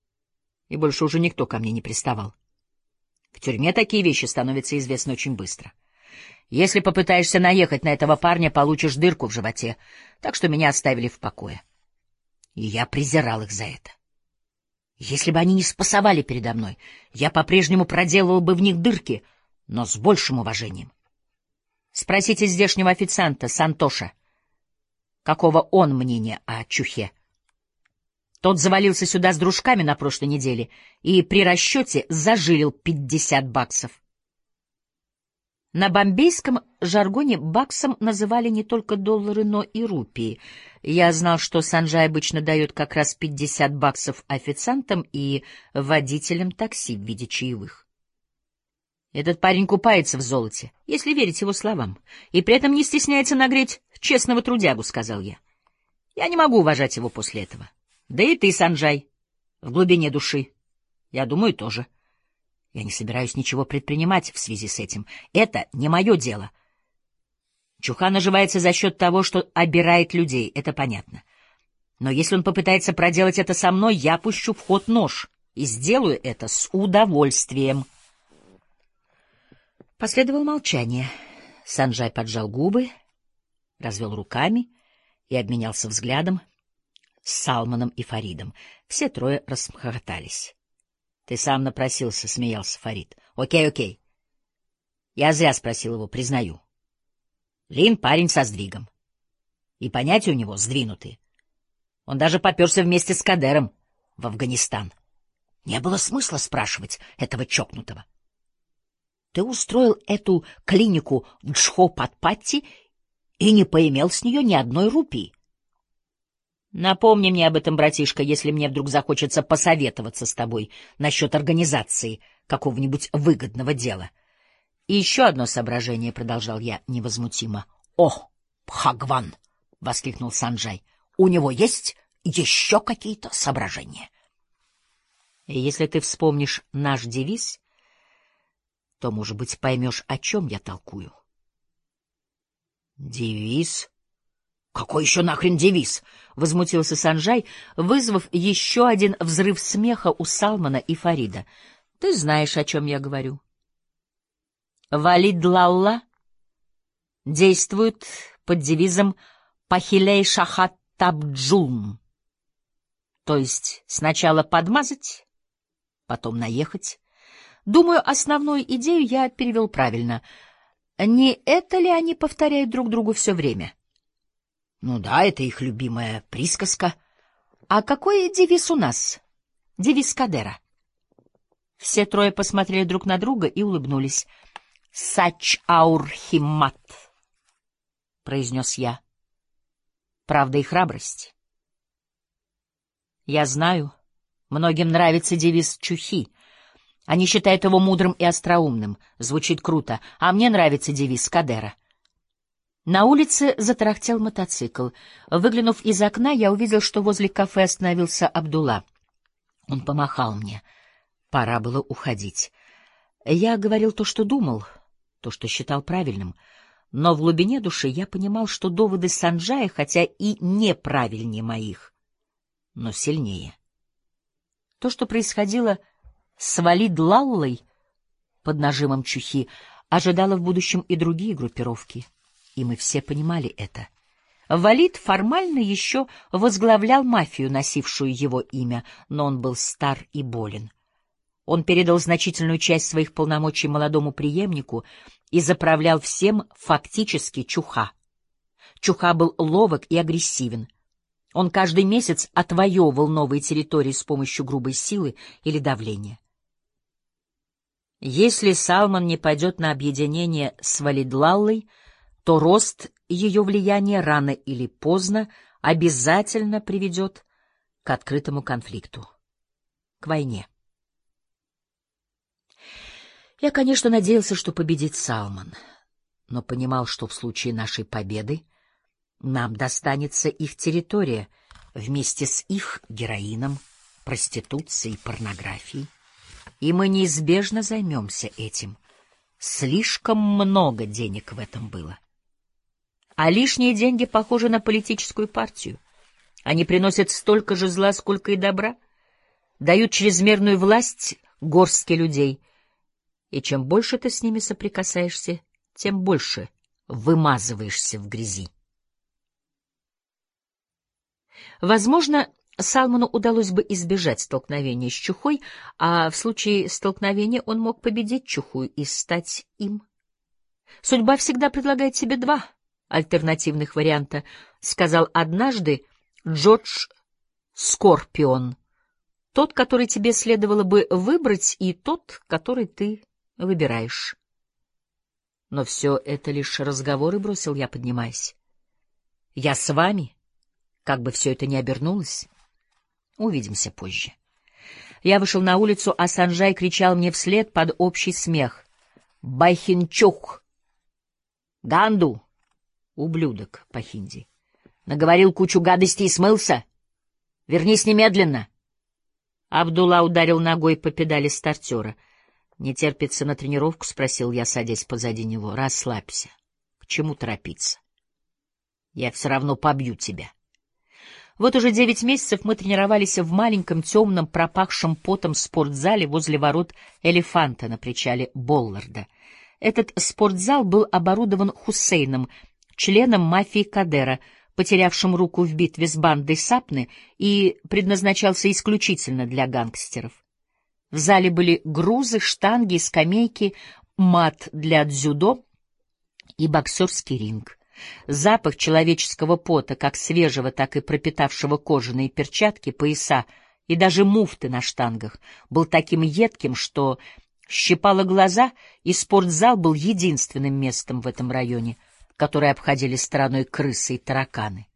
и больше уже никто ко мне не приставал. В тюрьме такие вещи становятся известны очень быстро. Если попытаешься наехать на этого парня, получишь дырку в животе, так что меня оставили в покое. И я презирал их за это. Если бы они не спасовали передо мной, я по-прежнему проделывал бы в них дырки, но с большим уважением. Спросите здешнего официанта, Сантоша, какого он мнения о чухе. Тот завалился сюда с дружками на прошлой неделе и при расчете зажилил пятьдесят баксов. На бомбейском жаргоне баксом называли не только доллары, но и рупии. Я знал, что Санджай обычно дает как раз пятьдесят баксов официантам и водителям такси в виде чаевых. Этот парень купается в золоте, если верить его словам, и при этом не стесняется нагреть честного трудягу, — сказал я. Я не могу уважать его после этого. — да и ты, Санджай, в глубине души. Я думаю, тоже. Я не собираюсь ничего предпринимать в связи с этим. Это не мое дело. Чуха наживается за счет того, что обирает людей, это понятно. Но если он попытается проделать это со мной, я пущу в ход нож и сделаю это с удовольствием. Последовало молчание. Санджай поджал губы, развел руками и обменялся взглядом с Салманом и Фаридом. Все трое расхохотались. — Ты сам напросился, — смеялся Фарид. — Окей, окей. Я зря спросил его, признаю. Лин — парень со сдвигом. И понятия у него сдвинутые. Он даже поперся вместе с Кадером в Афганистан. Не было смысла спрашивать этого чокнутого. Ты устроил эту клинику в Джхопатпатти и не поимел с нее ни одной рупии. Напомни мне об этом, братишка, если мне вдруг захочется посоветоваться с тобой насчет организации какого-нибудь выгодного дела. И еще одно соображение, — продолжал я невозмутимо. — О, Пхагван! — воскликнул Санджай. — У него есть еще какие-то соображения. Если ты вспомнишь наш девиз, то, может быть, поймешь, о чем я толкую. Девиз? Какой еще нахрен девиз? Возмутился Санжай, вызвав еще один взрыв смеха у Салмана и Фарида. Ты знаешь, о чем я говорю. Валид Лалла действует под девизом «Пахилей Шахат Табджум», то есть сначала подмазать, потом наехать. Думаю, основную идею я перевел правильно. Не это ли они повторяют друг другу все время? Ну да, это их любимая присказка. А какой девиз у нас? Девиз Кадера. Все трое посмотрели друг на друга и улыбнулись. «Сач аур химмат», — произнес я. «Правда и храбрость». Я знаю, многим нравится девиз Чухи — они считают его мудрым и остроумным. Звучит круто. А мне нравится девиз Кадера. На улице затарахтел мотоцикл. Выглянув из окна, я увидел, что возле кафе остановился Абдулла. Он помахал мне. Пора было уходить. Я говорил то, что думал, то, что считал правильным. Но в глубине души я понимал, что доводы Санджая, хотя и неправильнее моих, но сильнее. То, что происходило с Валид Лаллой под нажимом чухи ожидала в будущем и другие группировки, и мы все понимали это. Валид формально еще возглавлял мафию, носившую его имя, но он был стар и болен. Он передал значительную часть своих полномочий молодому преемнику и заправлял всем фактически Чуха. Чуха был ловок и агрессивен. Он каждый месяц отвоевывал новые территории с помощью грубой силы или давления. Если Салман не пойдет на объединение с Валидлаллой, то рост ее влияния рано или поздно обязательно приведет к открытому конфликту, к войне. Я, конечно, надеялся, что победит Салман, но понимал, что в случае нашей победы нам достанется их территория вместе с их героином, проституцией, порнографией и мы неизбежно займемся этим. Слишком много денег в этом было. А лишние деньги похожи на политическую партию. Они приносят столько же зла, сколько и добра, дают чрезмерную власть горстке людей, и чем больше ты с ними соприкасаешься, тем больше вымазываешься в грязи. Возможно, Салману удалось бы избежать столкновения с Чухой, а в случае столкновения он мог победить Чуху и стать им. Судьба всегда предлагает себе два альтернативных варианта, сказал однажды Джордж Скорпион. Тот, который тебе следовало бы выбрать, и тот, который ты выбираешь. Но все это лишь разговоры, бросил я, поднимаясь. Я с вами, как бы все это ни обернулось. Увидимся позже. Я вышел на улицу, а Санжай кричал мне вслед под общий смех. «Байхинчук!» «Ганду!» «Ублюдок» по-хинди. «Наговорил кучу гадостей и смылся? Вернись немедленно!» Абдулла ударил ногой по педали стартера. «Не терпится на тренировку?» — спросил я, садясь позади него. «Расслабься. К чему торопиться? Я все равно побью тебя». Вот уже девять месяцев мы тренировались в маленьком темном пропахшем потом спортзале возле ворот «Элефанта» на причале Болларда. Этот спортзал был оборудован Хусейном, членом мафии Кадера, потерявшим руку в битве с бандой Сапны и предназначался исключительно для гангстеров. В зале были грузы, штанги, скамейки, мат для дзюдо и боксерский ринг. Запах человеческого пота, как свежего, так и пропитавшего кожаные перчатки, пояса и даже муфты на штангах, был таким едким, что щипало глаза, и спортзал был единственным местом в этом районе, которое обходили стороной крысы и тараканы.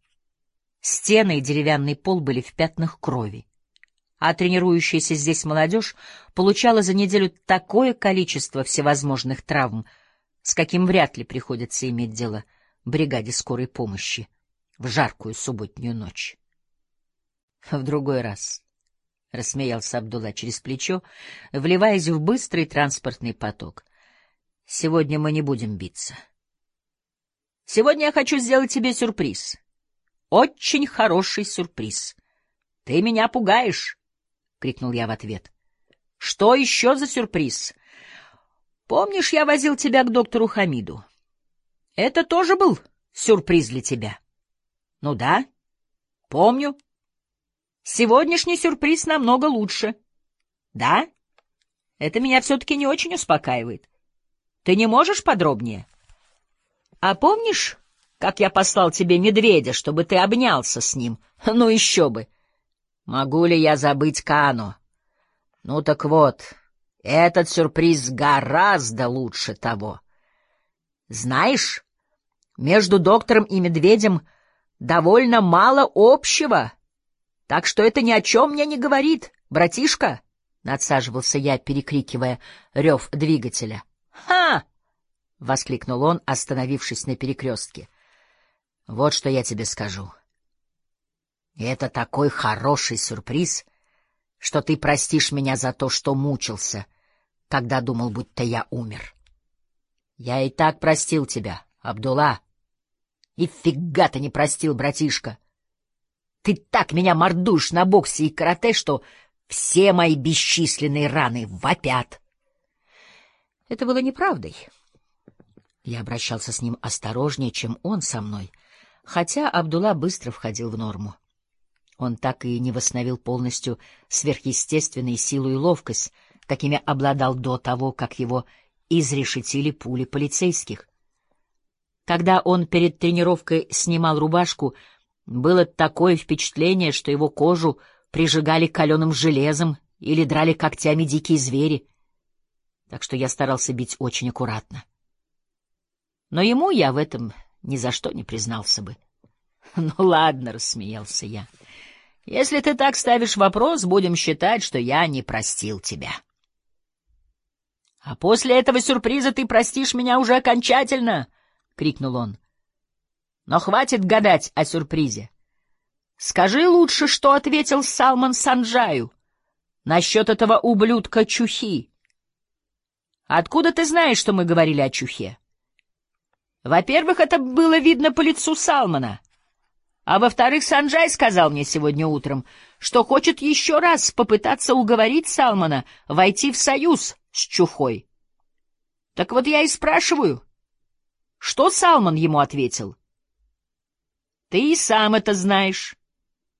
Стены и деревянный пол были в пятнах крови. А тренирующаяся здесь молодежь получала за неделю такое количество всевозможных травм, с каким вряд ли приходится иметь дело бригаде скорой помощи в жаркую субботнюю ночь. В другой раз, — рассмеялся Абдулла через плечо, вливаясь в быстрый транспортный поток, — сегодня мы не будем биться. Сегодня я хочу сделать тебе сюрприз. Очень хороший сюрприз. — Ты меня пугаешь! — крикнул я в ответ. — Что еще за сюрприз? — Помнишь, я возил тебя к доктору Хамиду? Это тоже был сюрприз для тебя. — Ну да, помню. Сегодняшний сюрприз намного лучше. — Да? Это меня все-таки не очень успокаивает. Ты не можешь подробнее? — А помнишь как я послал тебе медведя, чтобы ты обнялся с ним. Ну еще бы! Могу ли я забыть Кано? Ну так вот, этот сюрприз гораздо лучше того. Знаешь, между доктором и медведем довольно мало общего, так что это ни о чем мне не говорит, братишка, — надсаживался я, перекрикивая рев двигателя. «Ха — воскликнул он, остановившись на перекрестке. Вот что я тебе скажу. Это такой хороший сюрприз, что ты простишь меня за то, что мучился, когда думал, будто я умер. Я и так простил тебя, Абдулла. И фига ты не простил, братишка. Ты так меня мордуешь на боксе и карате, что все мои бесчисленные раны вопят. Это было неправдой. Я обращался с ним осторожнее, чем он со мной — хотя Абдулла быстро входил в норму. Он так и не восстановил полностью сверхъестественные силу и ловкость, какими обладал до того, как его изрешетили пули полицейских. Когда он перед тренировкой снимал рубашку, было такое впечатление, что его кожу прижигали каленым железом или драли когтями дикие звери. Так что я старался бить очень аккуратно. Но ему я в этом ни за что не признался бы. — Ну ладно, — рассмеялся я. — Если ты так ставишь вопрос, будем считать, что я не простил тебя. — А после этого сюрприза ты простишь меня уже окончательно! — крикнул он. — Но хватит гадать о сюрпризе. Скажи лучше, что ответил Салман Санджаю насчет этого ублюдка Чухи. Откуда ты знаешь, что мы говорили о Чухе? — во-первых, это было видно по лицу Салмана. А во-вторых, Санджай сказал мне сегодня утром, что хочет еще раз попытаться уговорить Салмана войти в союз с Чухой. Так вот я и спрашиваю, что Салман ему ответил? — Ты и сам это знаешь,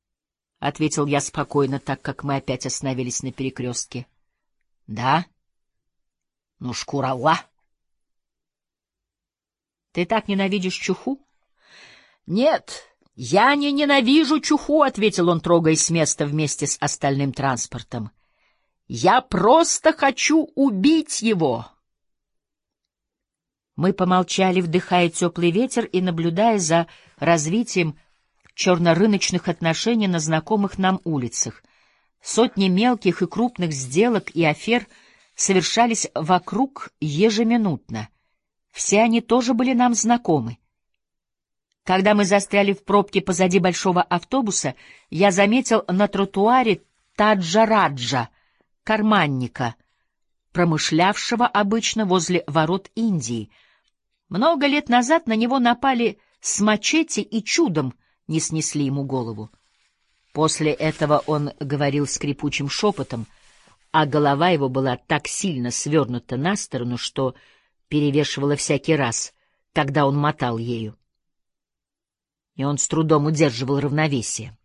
— ответил я спокойно, так как мы опять остановились на перекрестке. — Да? — Ну, шкура Аллах. Ты так ненавидишь чуху? — Нет, я не ненавижу чуху, — ответил он, трогаясь с места вместе с остальным транспортом. — Я просто хочу убить его. Мы помолчали, вдыхая теплый ветер и наблюдая за развитием чернорыночных отношений на знакомых нам улицах. Сотни мелких и крупных сделок и афер совершались вокруг ежеминутно — все они тоже были нам знакомы. Когда мы застряли в пробке позади большого автобуса, я заметил на тротуаре Таджа-Раджа, карманника, промышлявшего обычно возле ворот Индии. Много лет назад на него напали с мачете и чудом не снесли ему голову. После этого он говорил скрипучим шепотом, а голова его была так сильно свернута на сторону, что перевешивала всякий раз, когда он мотал ею. И он с трудом удерживал равновесие.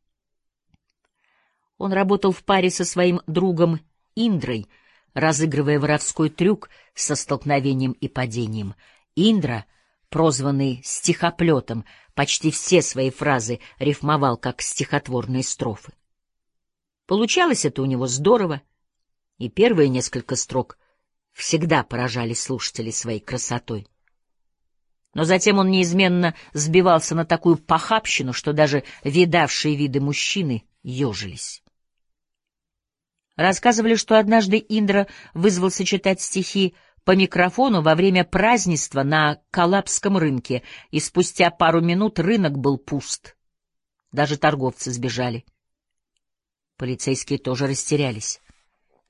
Он работал в паре со своим другом Индрой, разыгрывая воровской трюк со столкновением и падением. Индра, прозванный стихоплетом, почти все свои фразы рифмовал как стихотворные строфы. Получалось это у него здорово, и первые несколько строк всегда поражали слушателей своей красотой. Но затем он неизменно сбивался на такую похабщину, что даже видавшие виды мужчины ежились. Рассказывали, что однажды Индра вызвался читать стихи по микрофону во время празднества на Калабском рынке, и спустя пару минут рынок был пуст. Даже торговцы сбежали. Полицейские тоже растерялись.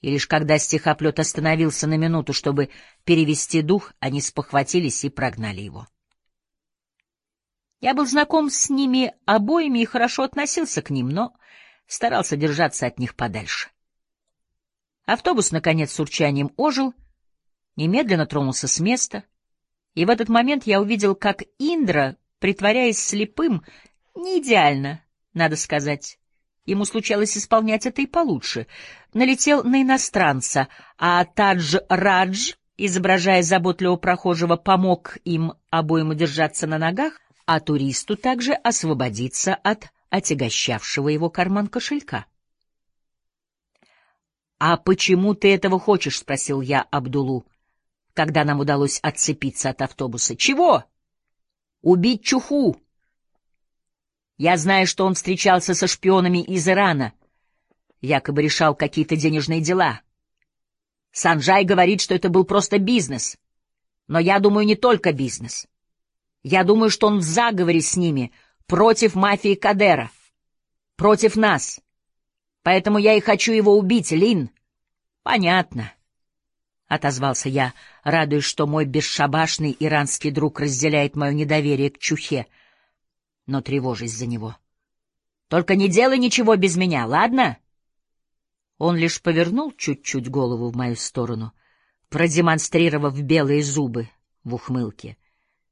И лишь когда стихоплет остановился на минуту, чтобы перевести дух, они спохватились и прогнали его. Я был знаком с ними обоими и хорошо относился к ним, но старался держаться от них подальше. Автобус, наконец, с урчанием ожил, немедленно тронулся с места, и в этот момент я увидел, как Индра, притворяясь слепым, не идеально, надо сказать, ему случалось исполнять это и получше, налетел на иностранца, а Тадж Радж, изображая заботливого прохожего, помог им обоим удержаться на ногах, а туристу также освободиться от отягощавшего его карман кошелька. «А почему ты этого хочешь?» — спросил я Абдулу, когда нам удалось отцепиться от автобуса. «Чего?» «Убить Чуху!» Я знаю, что он встречался со шпионами из Ирана, якобы решал какие-то денежные дела. Санджай говорит, что это был просто бизнес. Но я думаю, не только бизнес. Я думаю, что он в заговоре с ними против мафии Кадера, против нас. Поэтому я и хочу его убить, Лин. Понятно. — отозвался я, радуясь, что мой бесшабашный иранский друг разделяет мое недоверие к Чухе — но тревожусь за него. Только не делай ничего без меня, ладно? Он лишь повернул чуть-чуть голову в мою сторону, продемонстрировав белые зубы в ухмылке.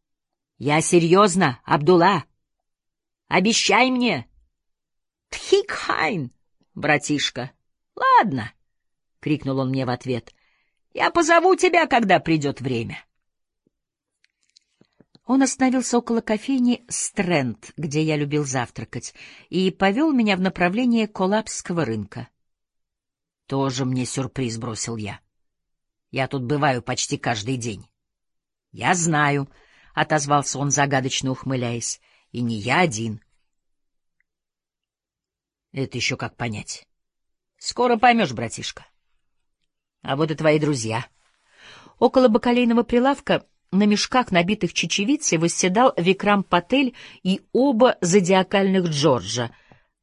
— Я серьезно, Абдулла. Обещай мне. — Тхикхайн, братишка. — Ладно, — крикнул он мне в ответ. — Я позову тебя, когда придет время. Он остановился около кофейни «Стрэнд», где я любил завтракать, и повел меня в направлении Коллапского рынка. «Тоже мне сюрприз», — бросил я. «Я тут бываю почти каждый день». «Я знаю», — отозвался он, загадочно ухмыляясь, — «и не я один». «Это еще как понять?» «Скоро поймешь, братишка». «А вот и твои друзья». Около бакалейного прилавка на мешках, набитых чечевицей, восседал Викрам Патель и оба зодиакальных Джорджа,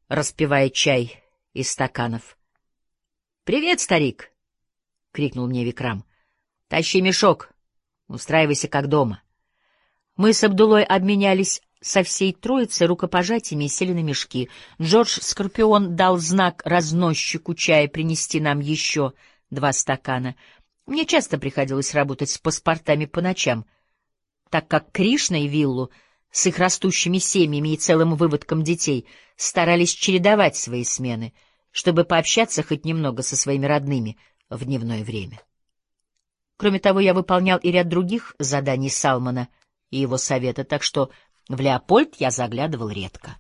распивая чай из стаканов. — Привет, старик! — крикнул мне Викрам. — Тащи мешок, устраивайся как дома. Мы с Абдулой обменялись со всей троицей рукопожатиями и сели на мешки. Джордж Скорпион дал знак разносчику чая принести нам еще два стакана — мне часто приходилось работать с паспортами по ночам, так как Кришна и Виллу с их растущими семьями и целым выводком детей старались чередовать свои смены, чтобы пообщаться хоть немного со своими родными в дневное время. Кроме того, я выполнял и ряд других заданий Салмана и его совета, так что в Леопольд я заглядывал редко.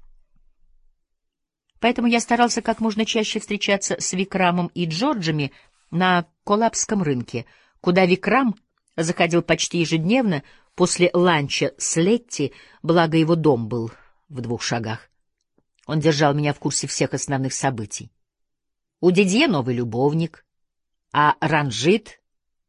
Поэтому я старался как можно чаще встречаться с Викрамом и Джорджами на Коллапском рынке, куда Викрам заходил почти ежедневно после ланча с Летти, благо его дом был в двух шагах. Он держал меня в курсе всех основных событий. У Дидье новый любовник, а Ранжит,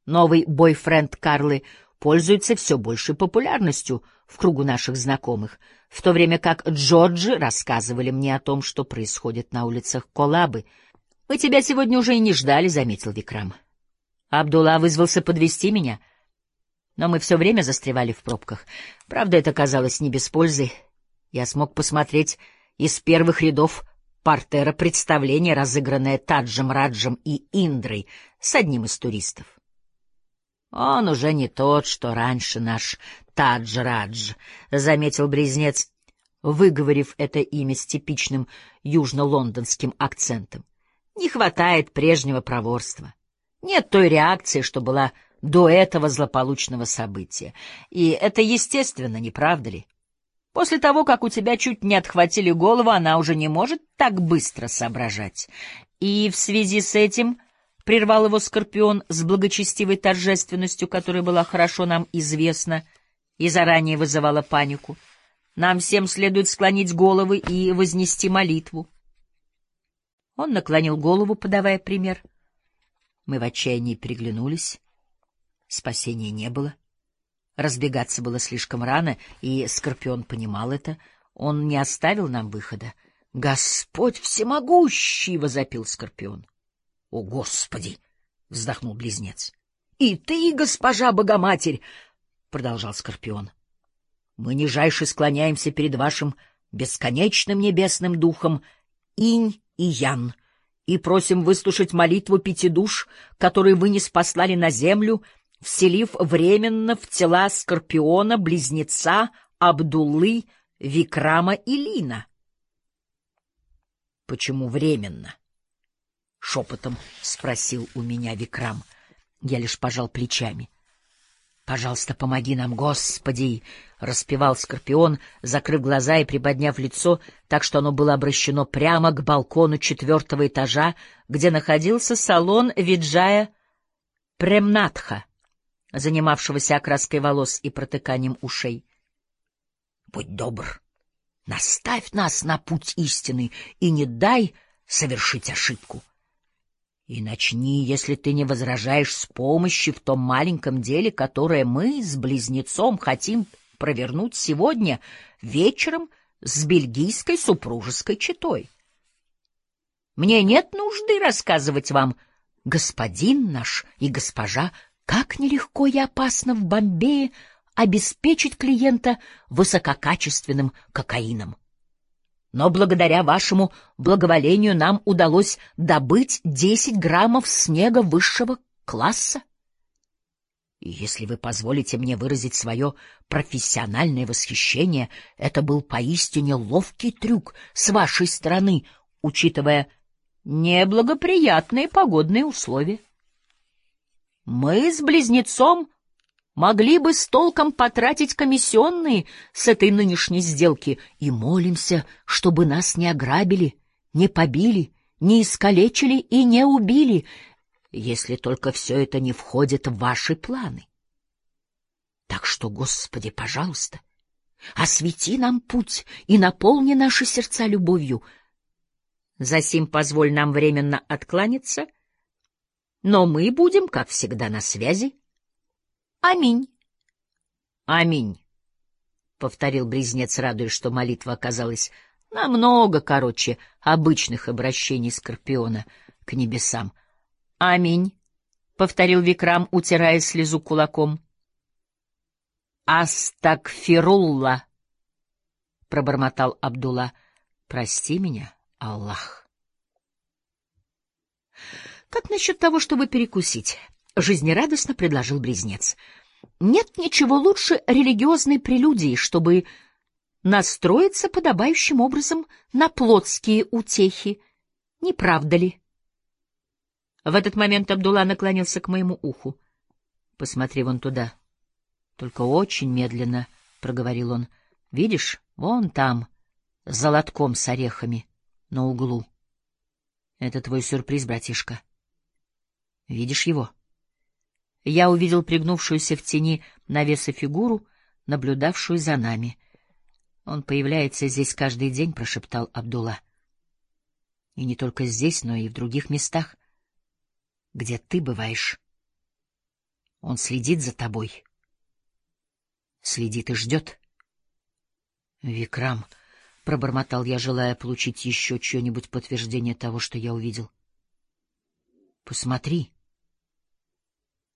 новый бойфренд Карлы, пользуется все большей популярностью в кругу наших знакомых, в то время как Джорджи рассказывали мне о том, что происходит на улицах Колабы — «Мы тебя сегодня уже и не ждали», — заметил Викрам. Абдулла вызвался подвести меня, но мы все время застревали в пробках. Правда, это казалось не без пользы. Я смог посмотреть из первых рядов портера представление, разыгранное Таджем Раджем и Индрой с одним из туристов. «Он уже не тот, что раньше наш Тадж Радж», — заметил Брезнец, выговорив это имя с типичным южно-лондонским акцентом. Не хватает прежнего проворства. Нет той реакции, что была до этого злополучного события. И это естественно, не правда ли? После того, как у тебя чуть не отхватили голову, она уже не может так быстро соображать. И в связи с этим прервал его Скорпион с благочестивой торжественностью, которая была хорошо нам известна и заранее вызывала панику. Нам всем следует склонить головы и вознести молитву. Он наклонил голову, подавая пример. Мы в отчаянии переглянулись. Спасения не было. Разбегаться было слишком рано, и Скорпион понимал это. Он не оставил нам выхода. «Господь всемогущий!» — возопил Скорпион. «О, Господи!» — вздохнул близнец. «И ты, госпожа Богоматерь!» — продолжал Скорпион. «Мы нижайше склоняемся перед вашим бесконечным небесным духом, инь и ян, и просим выслушать молитву пяти душ, которые вы не спаслали на землю, вселив временно в тела Скорпиона, Близнеца, Абдуллы, Викрама и Лина». «Почему временно?» — шепотом спросил у меня Викрам. Я лишь пожал плечами. «Пожалуйста, помоги нам, Господи!» — распевал Скорпион, закрыв глаза и приподняв лицо, так что оно было обращено прямо к балкону четвертого этажа, где находился салон Виджая Премнатха, занимавшегося окраской волос и протыканием ушей. «Будь добр, наставь нас на путь истины и не дай совершить ошибку». И начни, если ты не возражаешь, с помощью в том маленьком деле, которое мы с близнецом хотим провернуть сегодня вечером с бельгийской супружеской четой. Мне нет нужды рассказывать вам, господин наш и госпожа, как нелегко и опасно в Бомбее обеспечить клиента высококачественным кокаином но благодаря вашему благоволению нам удалось добыть 10 граммов снега высшего класса. И если вы позволите мне выразить свое профессиональное восхищение, это был поистине ловкий трюк с вашей стороны, учитывая неблагоприятные погодные условия. Мы с близнецом могли бы с толком потратить комиссионные с этой нынешней сделки и молимся, чтобы нас не ограбили, не побили, не искалечили и не убили, если только все это не входит в ваши планы. Так что, Господи, пожалуйста, освети нам путь и наполни наши сердца любовью. Засим позволь нам временно откланяться, но мы будем, как всегда, на связи. Аминь. Аминь, — повторил близнец, радуясь, что молитва оказалась намного короче обычных обращений Скорпиона к небесам. Аминь, — повторил Викрам, утирая слезу кулаком. Астагфирулла, — пробормотал Абдулла. Прости меня, Аллах. Как насчет того, чтобы перекусить? — жизнерадостно предложил близнец. «Нет ничего лучше религиозной прелюдии, чтобы настроиться подобающим образом на плотские утехи. Не правда ли?» В этот момент Абдулла наклонился к моему уху. «Посмотри вон туда. Только очень медленно», — проговорил он. «Видишь, вон там, за лотком с орехами, на углу. Это твой сюрприз, братишка. Видишь его?» Я увидел пригнувшуюся в тени навеса фигуру, наблюдавшую за нами. «Он появляется здесь каждый день», — прошептал Абдулла. «И не только здесь, но и в других местах, где ты бываешь. Он следит за тобой. Следит и ждет». «Викрам», — пробормотал я, желая получить еще чье-нибудь подтверждение того, что я увидел. «Посмотри».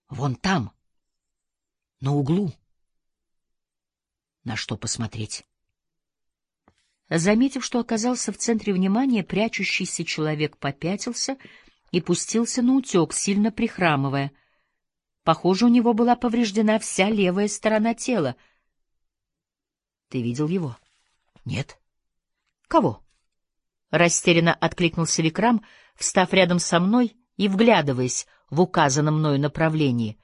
Вон там, на углу. На что посмотреть? Заметив, что оказался в центре внимания, прячущийся человек попятился и пустился на утек, сильно прихрамывая. Похоже, у него была повреждена вся левая сторона тела. Ты видел его? Нет. Кого? Растерянно откликнулся Викрам, встав рядом со мной и вглядываясь в указанном мною направлении.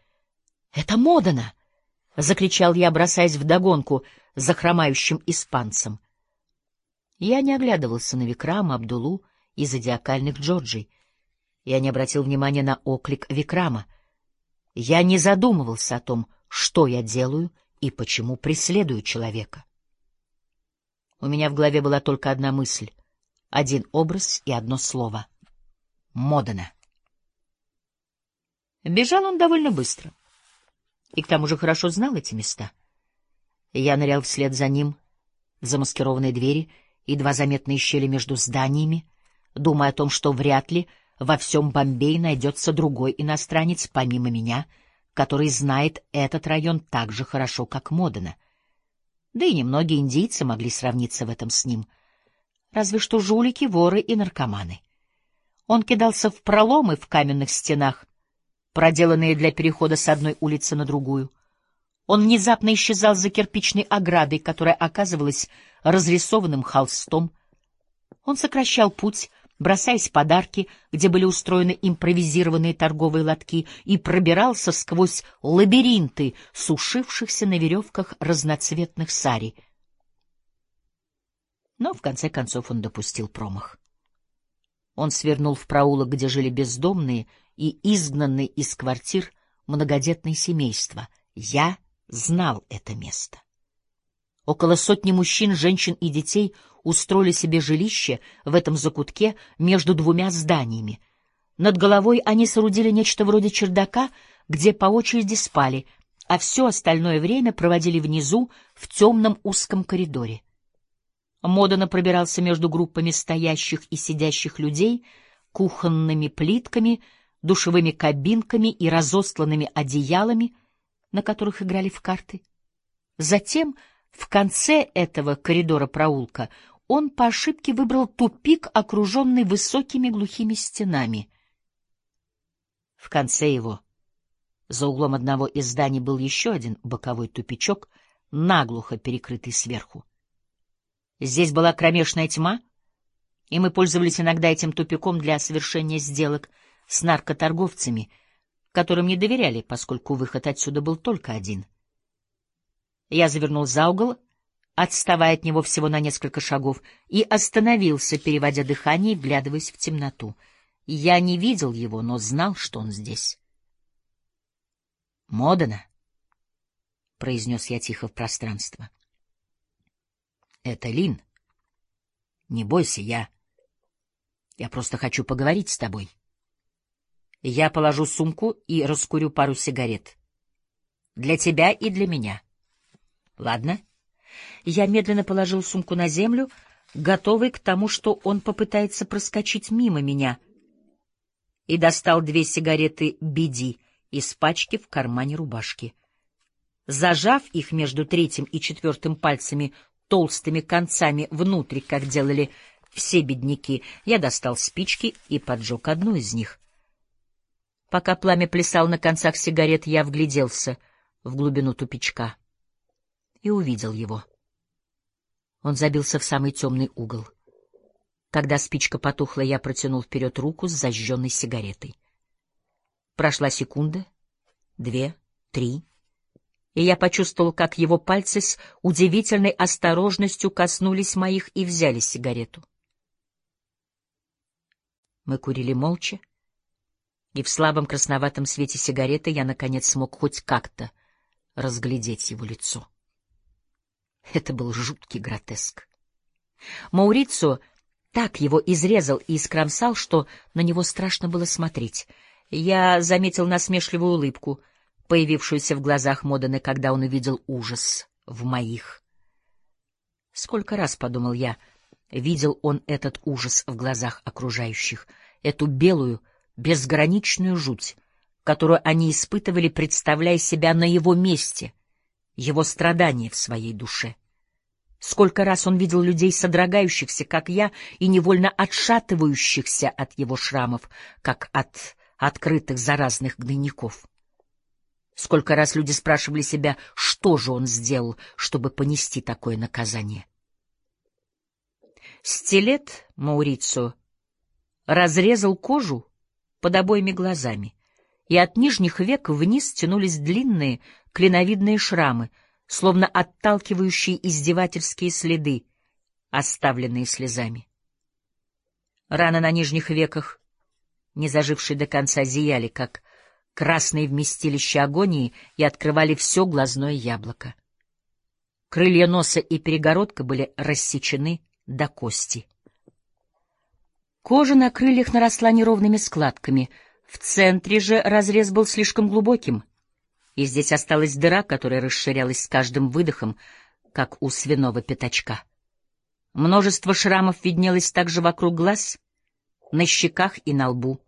«Это Модена!» — закричал я, бросаясь вдогонку за хромающим испанцем. Я не оглядывался на Викрама, Абдулу и зодиакальных Джорджей. Я не обратил внимания на оклик Викрама. Я не задумывался о том, что я делаю и почему преследую человека. У меня в голове была только одна мысль, один образ и одно слово — Модена. Бежал он довольно быстро, и к тому же хорошо знал эти места. Я нырял вслед за ним в замаскированные двери, едва заметные щели между зданиями, думая о том, что вряд ли во всем Бомбее найдется другой иностранец, помимо меня, который знает этот район так же хорошо, как Модена. Да и немногие индийцы могли сравниться в этом с ним. Разве что жулики, воры и наркоманы. Он кидался в проломы в каменных стенах, проделанные для перехода с одной улицы на другую. Он внезапно исчезал за кирпичной оградой, которая оказывалась разрисованным холстом. Он сокращал путь, бросаясь подарки, где были устроены импровизированные торговые лотки, и пробирался сквозь лабиринты сушившихся на веревках разноцветных сари. Но в конце концов он допустил промах. Он свернул в проулок, где жили бездомные и изгнанные из квартир многодетные семейства. Я знал это место. Около сотни мужчин, женщин и детей устроили себе жилище в этом закутке между двумя зданиями. Над головой они соорудили нечто вроде чердака, где по очереди спали, а все остальное время проводили внизу в темном узком коридоре. Модано пробирался между группами стоящих и сидящих людей, кухонными плитками, душевыми кабинками и разостланными одеялами, на которых играли в карты. Затем в конце этого коридора проулка он по ошибке выбрал тупик, окруженный высокими глухими стенами. В конце его, за углом одного из зданий, был еще один боковой тупичок, наглухо перекрытый сверху. Здесь была кромешная тьма, и мы пользовались иногда этим тупиком для совершения сделок с наркоторговцами, которым не доверяли, поскольку выход отсюда был только один — я завернул за угол, отставая от него всего на несколько шагов, и остановился, переводя дыхание и вглядываясь в темноту. Я не видел его, но знал, что он здесь. «Модена», — произнес я тихо в пространство. «Это Лин. Не бойся, я... Я просто хочу поговорить с тобой. Я положу сумку и раскурю пару сигарет. Для тебя и для меня». Ладно. Я медленно положил сумку на землю, готовый к тому, что он попытается проскочить мимо меня, и достал две сигареты «Биди» из пачки в кармане рубашки. Зажав их между третьим и четвертым пальцами толстыми концами внутрь, как делали все бедняки, я достал спички и поджег одну из них. Пока пламя плясал на концах сигарет, я вгляделся в глубину тупичка и увидел его. Он забился в самый темный угол. Когда спичка потухла, я протянул вперед руку с зажженной сигаретой. Прошла секунда, две, три, и я почувствовал, как его пальцы с удивительной осторожностью коснулись моих и взяли сигарету. Мы курили молча, и в слабом красноватом свете сигареты я, наконец, смог хоть как-то разглядеть его лицо. Это был жуткий гротеск. Маурицо так его изрезал и искромсал, что на него страшно было смотреть. Я заметил насмешливую улыбку, появившуюся в глазах Модены, когда он увидел ужас в моих. Сколько раз, — подумал я, — видел он этот ужас в глазах окружающих, эту белую, безграничную жуть, которую они испытывали, представляя себя на его месте — его страдания в своей душе. Сколько раз он видел людей, содрогающихся, как я, и невольно отшатывающихся от его шрамов, как от открытых заразных гнойников. Сколько раз люди спрашивали себя, что же он сделал, чтобы понести такое наказание. Стилет Маурицо разрезал кожу под обоими глазами, и от нижних век вниз тянулись длинные клиновидные шрамы, словно отталкивающие издевательские следы, оставленные слезами. Рана на нижних веках не зажившие до конца, зияли, как красные вместилища агонии, и открывали все глазное яблоко. Крылья носа и перегородка были рассечены до кости. Кожа на крыльях наросла неровными складками, в центре же разрез был слишком глубоким, и здесь осталась дыра, которая расширялась с каждым выдохом, как у свиного пятачка. Множество шрамов виднелось также вокруг глаз, на щеках и на лбу,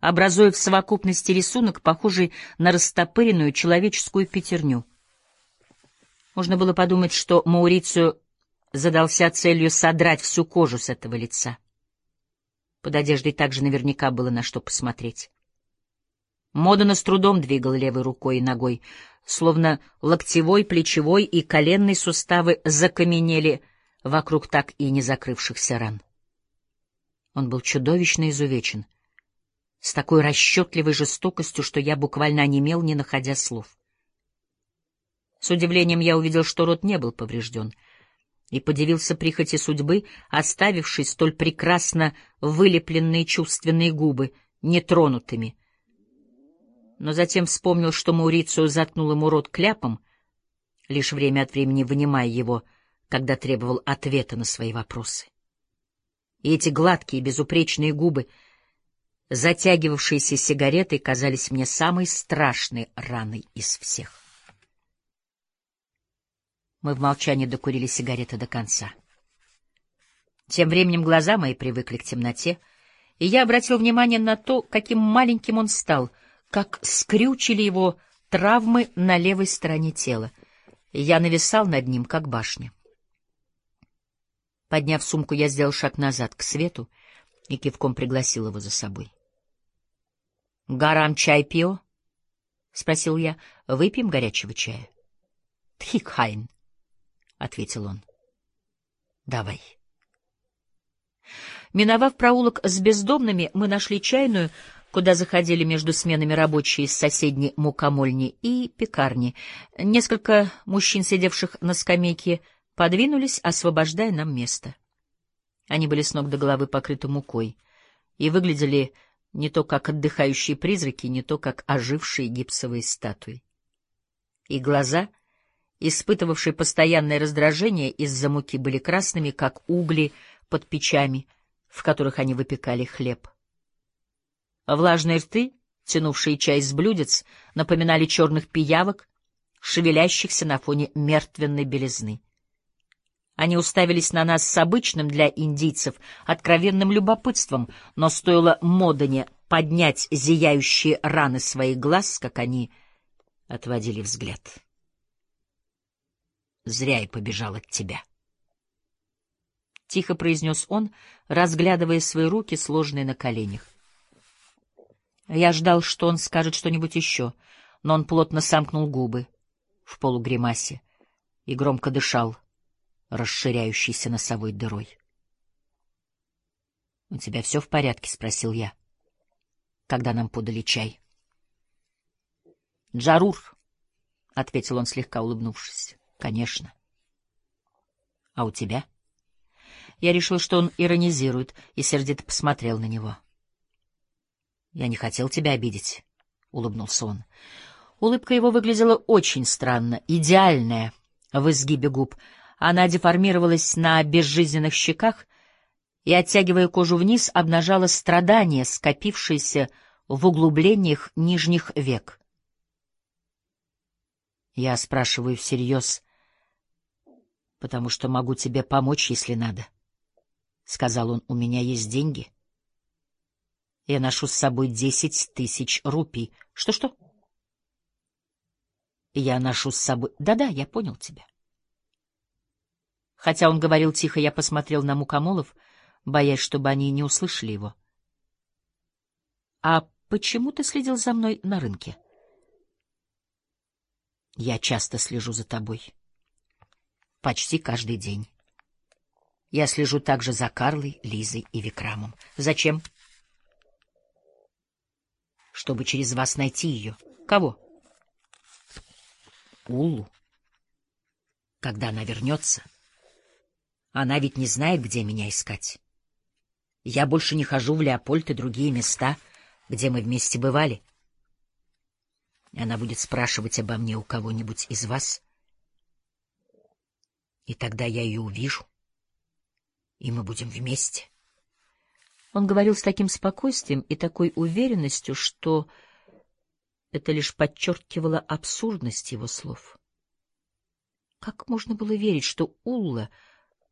образуя в совокупности рисунок, похожий на растопыренную человеческую пятерню. Можно было подумать, что Маурицио задался целью содрать всю кожу с этого лица. Под одеждой также наверняка было на что посмотреть. Модена с трудом двигал левой рукой и ногой, словно локтевой, плечевой и коленный суставы закаменели вокруг так и не закрывшихся ран. Он был чудовищно изувечен, с такой расчетливой жестокостью, что я буквально онемел, не находя слов. С удивлением я увидел, что рот не был поврежден, и подивился прихоти судьбы, оставившей столь прекрасно вылепленные чувственные губы нетронутыми — но затем вспомнил, что Маурицио заткнул ему рот кляпом, лишь время от времени вынимая его, когда требовал ответа на свои вопросы. И эти гладкие, безупречные губы, затягивавшиеся сигаретой, казались мне самой страшной раной из всех. Мы в молчании докурили сигареты до конца. Тем временем глаза мои привыкли к темноте, и я обратил внимание на то, каким маленьким он стал — как скрючили его травмы на левой стороне тела. Я нависал над ним, как башня. Подняв сумку, я сделал шаг назад, к свету, и кивком пригласил его за собой. — Гарам чай пио? — спросил я. — Выпьем горячего чая? — Тхикхайн, — ответил он. — Давай. Миновав проулок с бездомными, мы нашли чайную, куда заходили между сменами рабочие из соседней мукомольни и пекарни. Несколько мужчин, сидевших на скамейке, подвинулись, освобождая нам место. Они были с ног до головы покрыты мукой и выглядели не то как отдыхающие призраки, не то как ожившие гипсовые статуи. И глаза, испытывавшие постоянное раздражение из-за муки, были красными, как угли под печами, в которых они выпекали хлеб. Влажные рты, тянувшие чай из блюдец, напоминали черных пиявок, шевелящихся на фоне мертвенной белизны. Они уставились на нас с обычным для индийцев откровенным любопытством, но стоило Модане поднять зияющие раны своих глаз, как они отводили взгляд. «Зря я побежал от тебя», — тихо произнес он, разглядывая свои руки, сложенные на коленях. Я ждал, что он скажет что-нибудь еще, но он плотно сомкнул губы в полугримасе и громко дышал, расширяющейся носовой дырой. — У тебя все в порядке? — спросил я, когда нам подали чай. — Джарур, — ответил он, слегка улыбнувшись, — конечно. — А у тебя? Я решил, что он иронизирует, и сердито посмотрел на него. — я не хотел тебя обидеть, — улыбнулся он. Улыбка его выглядела очень странно, идеальная в изгибе губ. Она деформировалась на безжизненных щеках и, оттягивая кожу вниз, обнажала страдания, скопившиеся в углублениях нижних век. Я спрашиваю всерьез, потому что могу тебе помочь, если надо. — сказал он, — у меня есть деньги. — я ношу с собой десять тысяч рупий. Что-что? Я ношу с собой... Да-да, я понял тебя. Хотя он говорил тихо, я посмотрел на Мукомолов, боясь, чтобы они не услышали его. — А почему ты следил за мной на рынке? — Я часто слежу за тобой. Почти каждый день. Я слежу также за Карлой, Лизой и Викрамом. Зачем? — чтобы через вас найти ее. Кого? Улу. Когда она вернется, она ведь не знает, где меня искать. Я больше не хожу в Леопольд и другие места, где мы вместе бывали. Она будет спрашивать обо мне у кого-нибудь из вас, и тогда я ее увижу, и мы будем вместе. Он говорил с таким спокойствием и такой уверенностью, что это лишь подчеркивало абсурдность его слов. Как можно было верить, что Улла,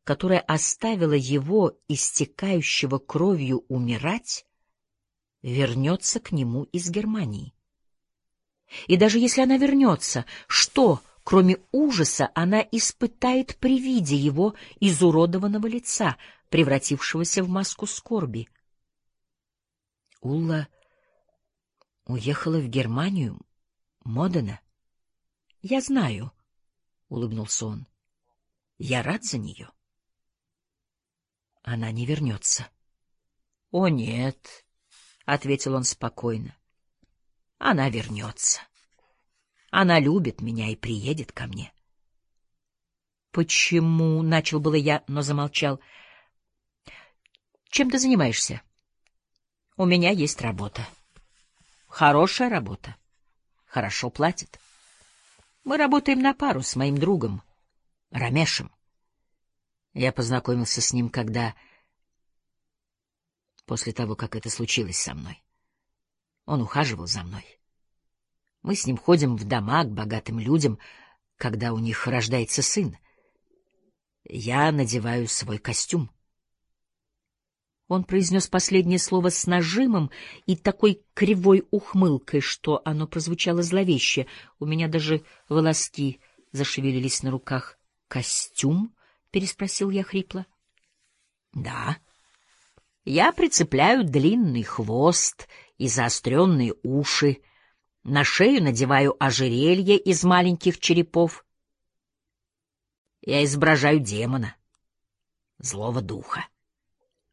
которая оставила его, истекающего кровью, умирать, вернется к нему из Германии? И даже если она вернется, что, кроме ужаса, она испытает при виде его изуродованного лица, превратившегося в маску скорби? Улла уехала в Германию, Модена. Я знаю, — улыбнулся он. Я рад за нее. Она не вернется. — О, нет, — ответил он спокойно. — Она вернется. Она любит меня и приедет ко мне. — Почему? — начал было я, но замолчал. — Чем ты занимаешься? — У меня есть работа. — Хорошая работа. Хорошо платят. Мы работаем на пару с моим другом, Рамешем. Я познакомился с ним, когда... После того, как это случилось со мной. Он ухаживал за мной. Мы с ним ходим в дома к богатым людям, когда у них рождается сын. Я надеваю свой костюм. Он произнес последнее слово с нажимом и такой кривой ухмылкой, что оно прозвучало зловеще. У меня даже волоски зашевелились на руках. «Костюм?» — переспросил я хрипло. «Да. Я прицепляю длинный хвост и заостренные уши, на шею надеваю ожерелье из маленьких черепов. Я изображаю демона, злого духа.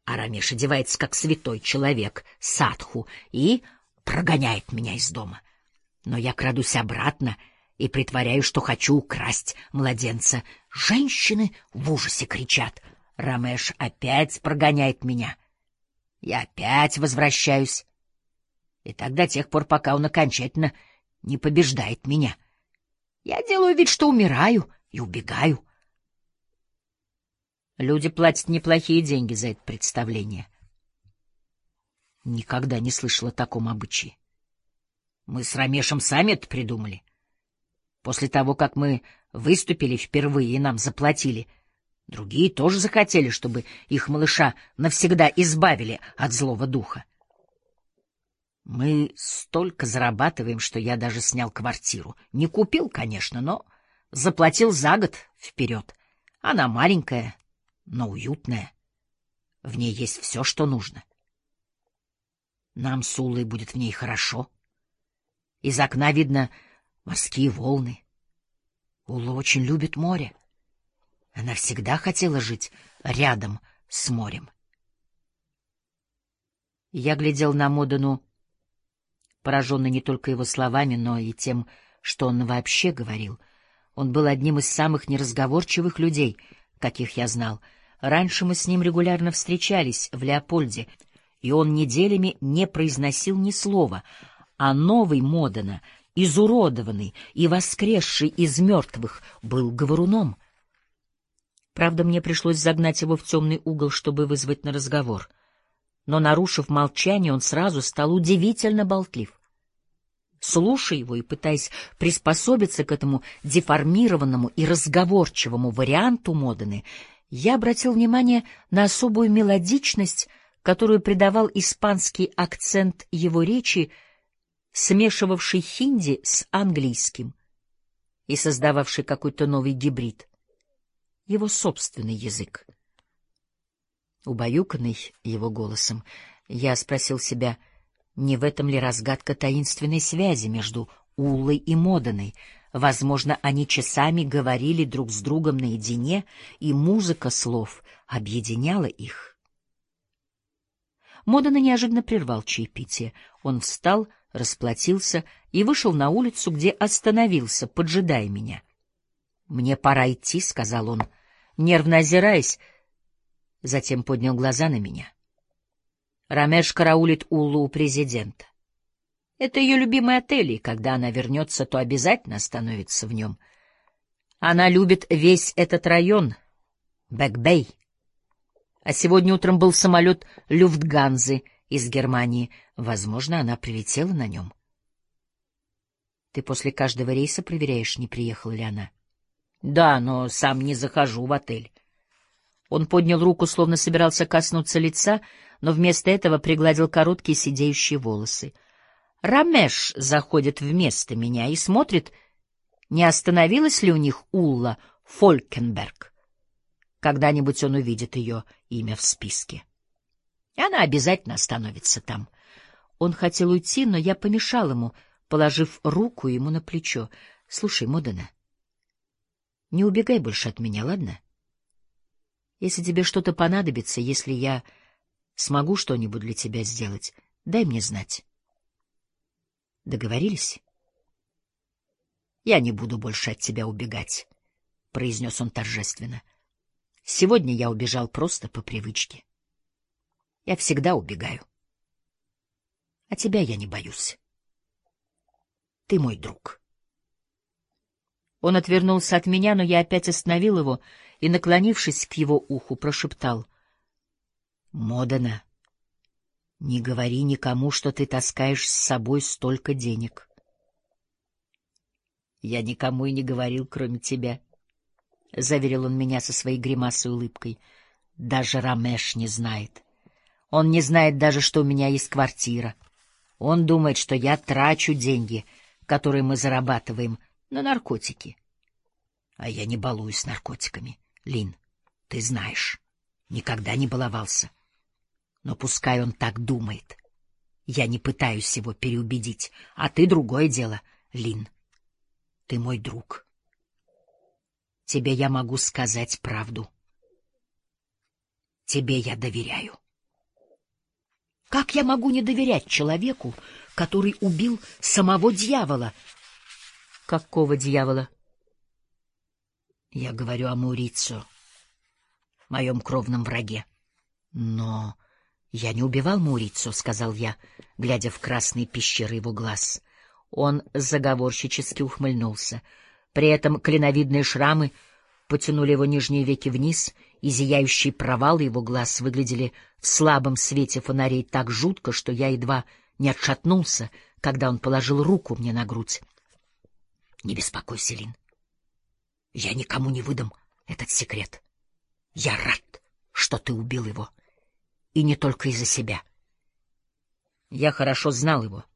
Арамеш одевается как святой человек, садху, и прогоняет меня из дома. Но я крадусь обратно и притворяю, что хочу украсть младенца. Женщины в ужасе кричат. Рамеш опять прогоняет меня. Я опять возвращаюсь. И так до тех пор, пока он окончательно не побеждает меня. Я делаю вид, что умираю, и убегаю. Люди платят неплохие деньги за это представление. Никогда не слышала о таком обычае. Мы с Рамешем сами это придумали. После того, как мы выступили впервые и нам заплатили, другие тоже захотели, чтобы их малыша навсегда избавили от злого духа. Мы столько зарабатываем, что я даже снял квартиру. Не купил, конечно, но заплатил за год вперед. Она маленькая, но уютная. В ней есть все, что нужно. Нам с Улой будет в ней хорошо. Из окна видно морские волны. Ула очень любит море. Она всегда хотела жить рядом с морем. Я глядел на Модану, пораженный не только его словами, но и тем, что он вообще говорил. Он был одним из самых неразговорчивых людей, каких я знал — Раньше мы с ним регулярно встречались в Леопольде, и он неделями не произносил ни слова, а новый Модена, изуродованный и воскресший из мертвых, был говоруном. Правда, мне пришлось загнать его в темный угол, чтобы вызвать на разговор. Но, нарушив молчание, он сразу стал удивительно болтлив. Слушая его и пытаясь приспособиться к этому деформированному и разговорчивому варианту Модены, я обратил внимание на особую мелодичность, которую придавал испанский акцент его речи, смешивавший хинди с английским и создававший какой-то новый гибрид, его собственный язык. Убаюканный его голосом, я спросил себя, не в этом ли разгадка таинственной связи между Уллой и Моданой, Возможно, они часами говорили друг с другом наедине, и музыка слов объединяла их. Модана неожиданно прервал чаепитие. Он встал, расплатился и вышел на улицу, где остановился, поджидая меня. — Мне пора идти, — сказал он, нервно озираясь, затем поднял глаза на меня. Рамеш караулит Уллу у президента. Это ее любимый отель, и когда она вернется, то обязательно остановится в нем. Она любит весь этот район, Бэкбэй. А сегодня утром был самолет Люфтганзы из Германии. Возможно, она прилетела на нем. Ты после каждого рейса проверяешь, не приехала ли она? Да, но сам не захожу в отель. Он поднял руку, словно собирался коснуться лица, но вместо этого пригладил короткие сидеющие волосы. Рамеш заходит вместо меня и смотрит, не остановилась ли у них Улла Фолькенберг. Когда-нибудь он увидит ее имя в списке. Она обязательно остановится там. Он хотел уйти, но я помешал ему, положив руку ему на плечо. — Слушай, Модена, не убегай больше от меня, ладно? Если тебе что-то понадобится, если я смогу что-нибудь для тебя сделать, дай мне знать. Договорились? Я не буду больше от тебя убегать, — произнес он торжественно. — Сегодня я убежал просто по привычке. Я всегда убегаю. А тебя я не боюсь. Ты мой друг. Он отвернулся от меня, но я опять остановил его и, наклонившись к его уху, прошептал. — Модена, не говори никому, что ты таскаешь с собой столько денег. Я никому и не говорил, кроме тебя. —— заверил он меня со своей гримасой улыбкой. «Даже Рамеш не знает. Он не знает даже, что у меня есть квартира. Он думает, что я трачу деньги, которые мы зарабатываем, на наркотики. А я не балуюсь наркотиками. Лин, ты знаешь, никогда не баловался. Но пускай он так думает. Я не пытаюсь его переубедить, а ты другое дело, Лин. Ты мой друг». Тебе я могу сказать правду. Тебе я доверяю. Как я могу не доверять человеку, который убил самого дьявола? Какого дьявола? Я говорю о Маурицио, моем кровном враге. Но я не убивал Маурицио, — сказал я, глядя в красные пещеры его глаз. Он заговорщически ухмыльнулся — при этом клиновидные шрамы потянули его нижние веки вниз, и зияющие провалы его глаз выглядели в слабом свете фонарей так жутко, что я едва не отшатнулся, когда он положил руку мне на грудь. — Не беспокойся, Лин. Я никому не выдам этот секрет. Я рад, что ты убил его. И не только из-за себя. Я хорошо знал его. —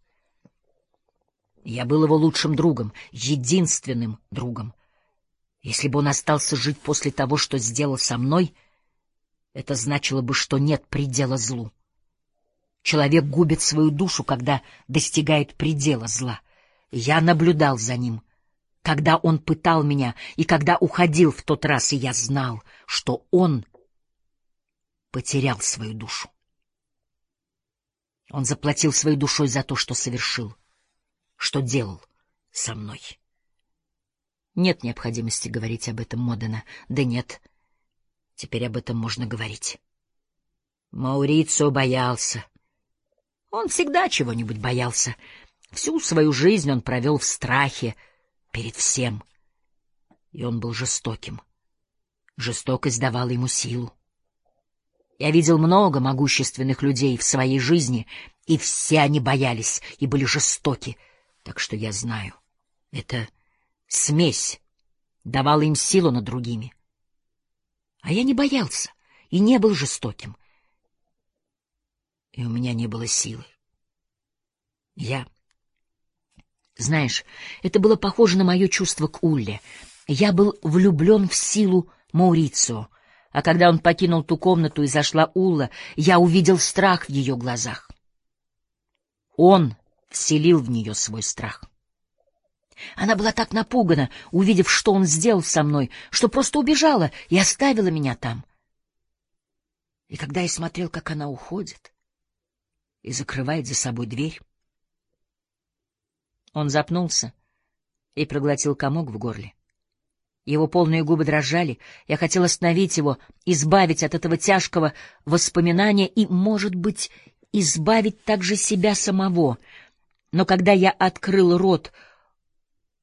я был его лучшим другом, единственным другом. Если бы он остался жить после того, что сделал со мной, это значило бы, что нет предела злу. Человек губит свою душу, когда достигает предела зла. Я наблюдал за ним, когда он пытал меня и когда уходил в тот раз, и я знал, что он потерял свою душу. Он заплатил своей душой за то, что совершил что делал со мной. Нет необходимости говорить об этом, Модена. Да нет. Теперь об этом можно говорить. Маурицио боялся. Он всегда чего-нибудь боялся. Всю свою жизнь он провел в страхе перед всем. И он был жестоким. Жестокость давала ему силу. Я видел много могущественных людей в своей жизни, и все они боялись и были жестоки — так что я знаю, эта смесь давала им силу над другими. А я не боялся и не был жестоким. И у меня не было силы. Я... Знаешь, это было похоже на мое чувство к Улле. Я был влюблен в силу Маурицио, а когда он покинул ту комнату и зашла Улла, я увидел страх в ее глазах. Он вселил в нее свой страх. Она была так напугана, увидев, что он сделал со мной, что просто убежала и оставила меня там. И когда я смотрел, как она уходит и закрывает за собой дверь, он запнулся и проглотил комок в горле. Его полные губы дрожали. Я хотел остановить его, избавить от этого тяжкого воспоминания и, может быть, избавить также себя самого. Но когда я открыл рот,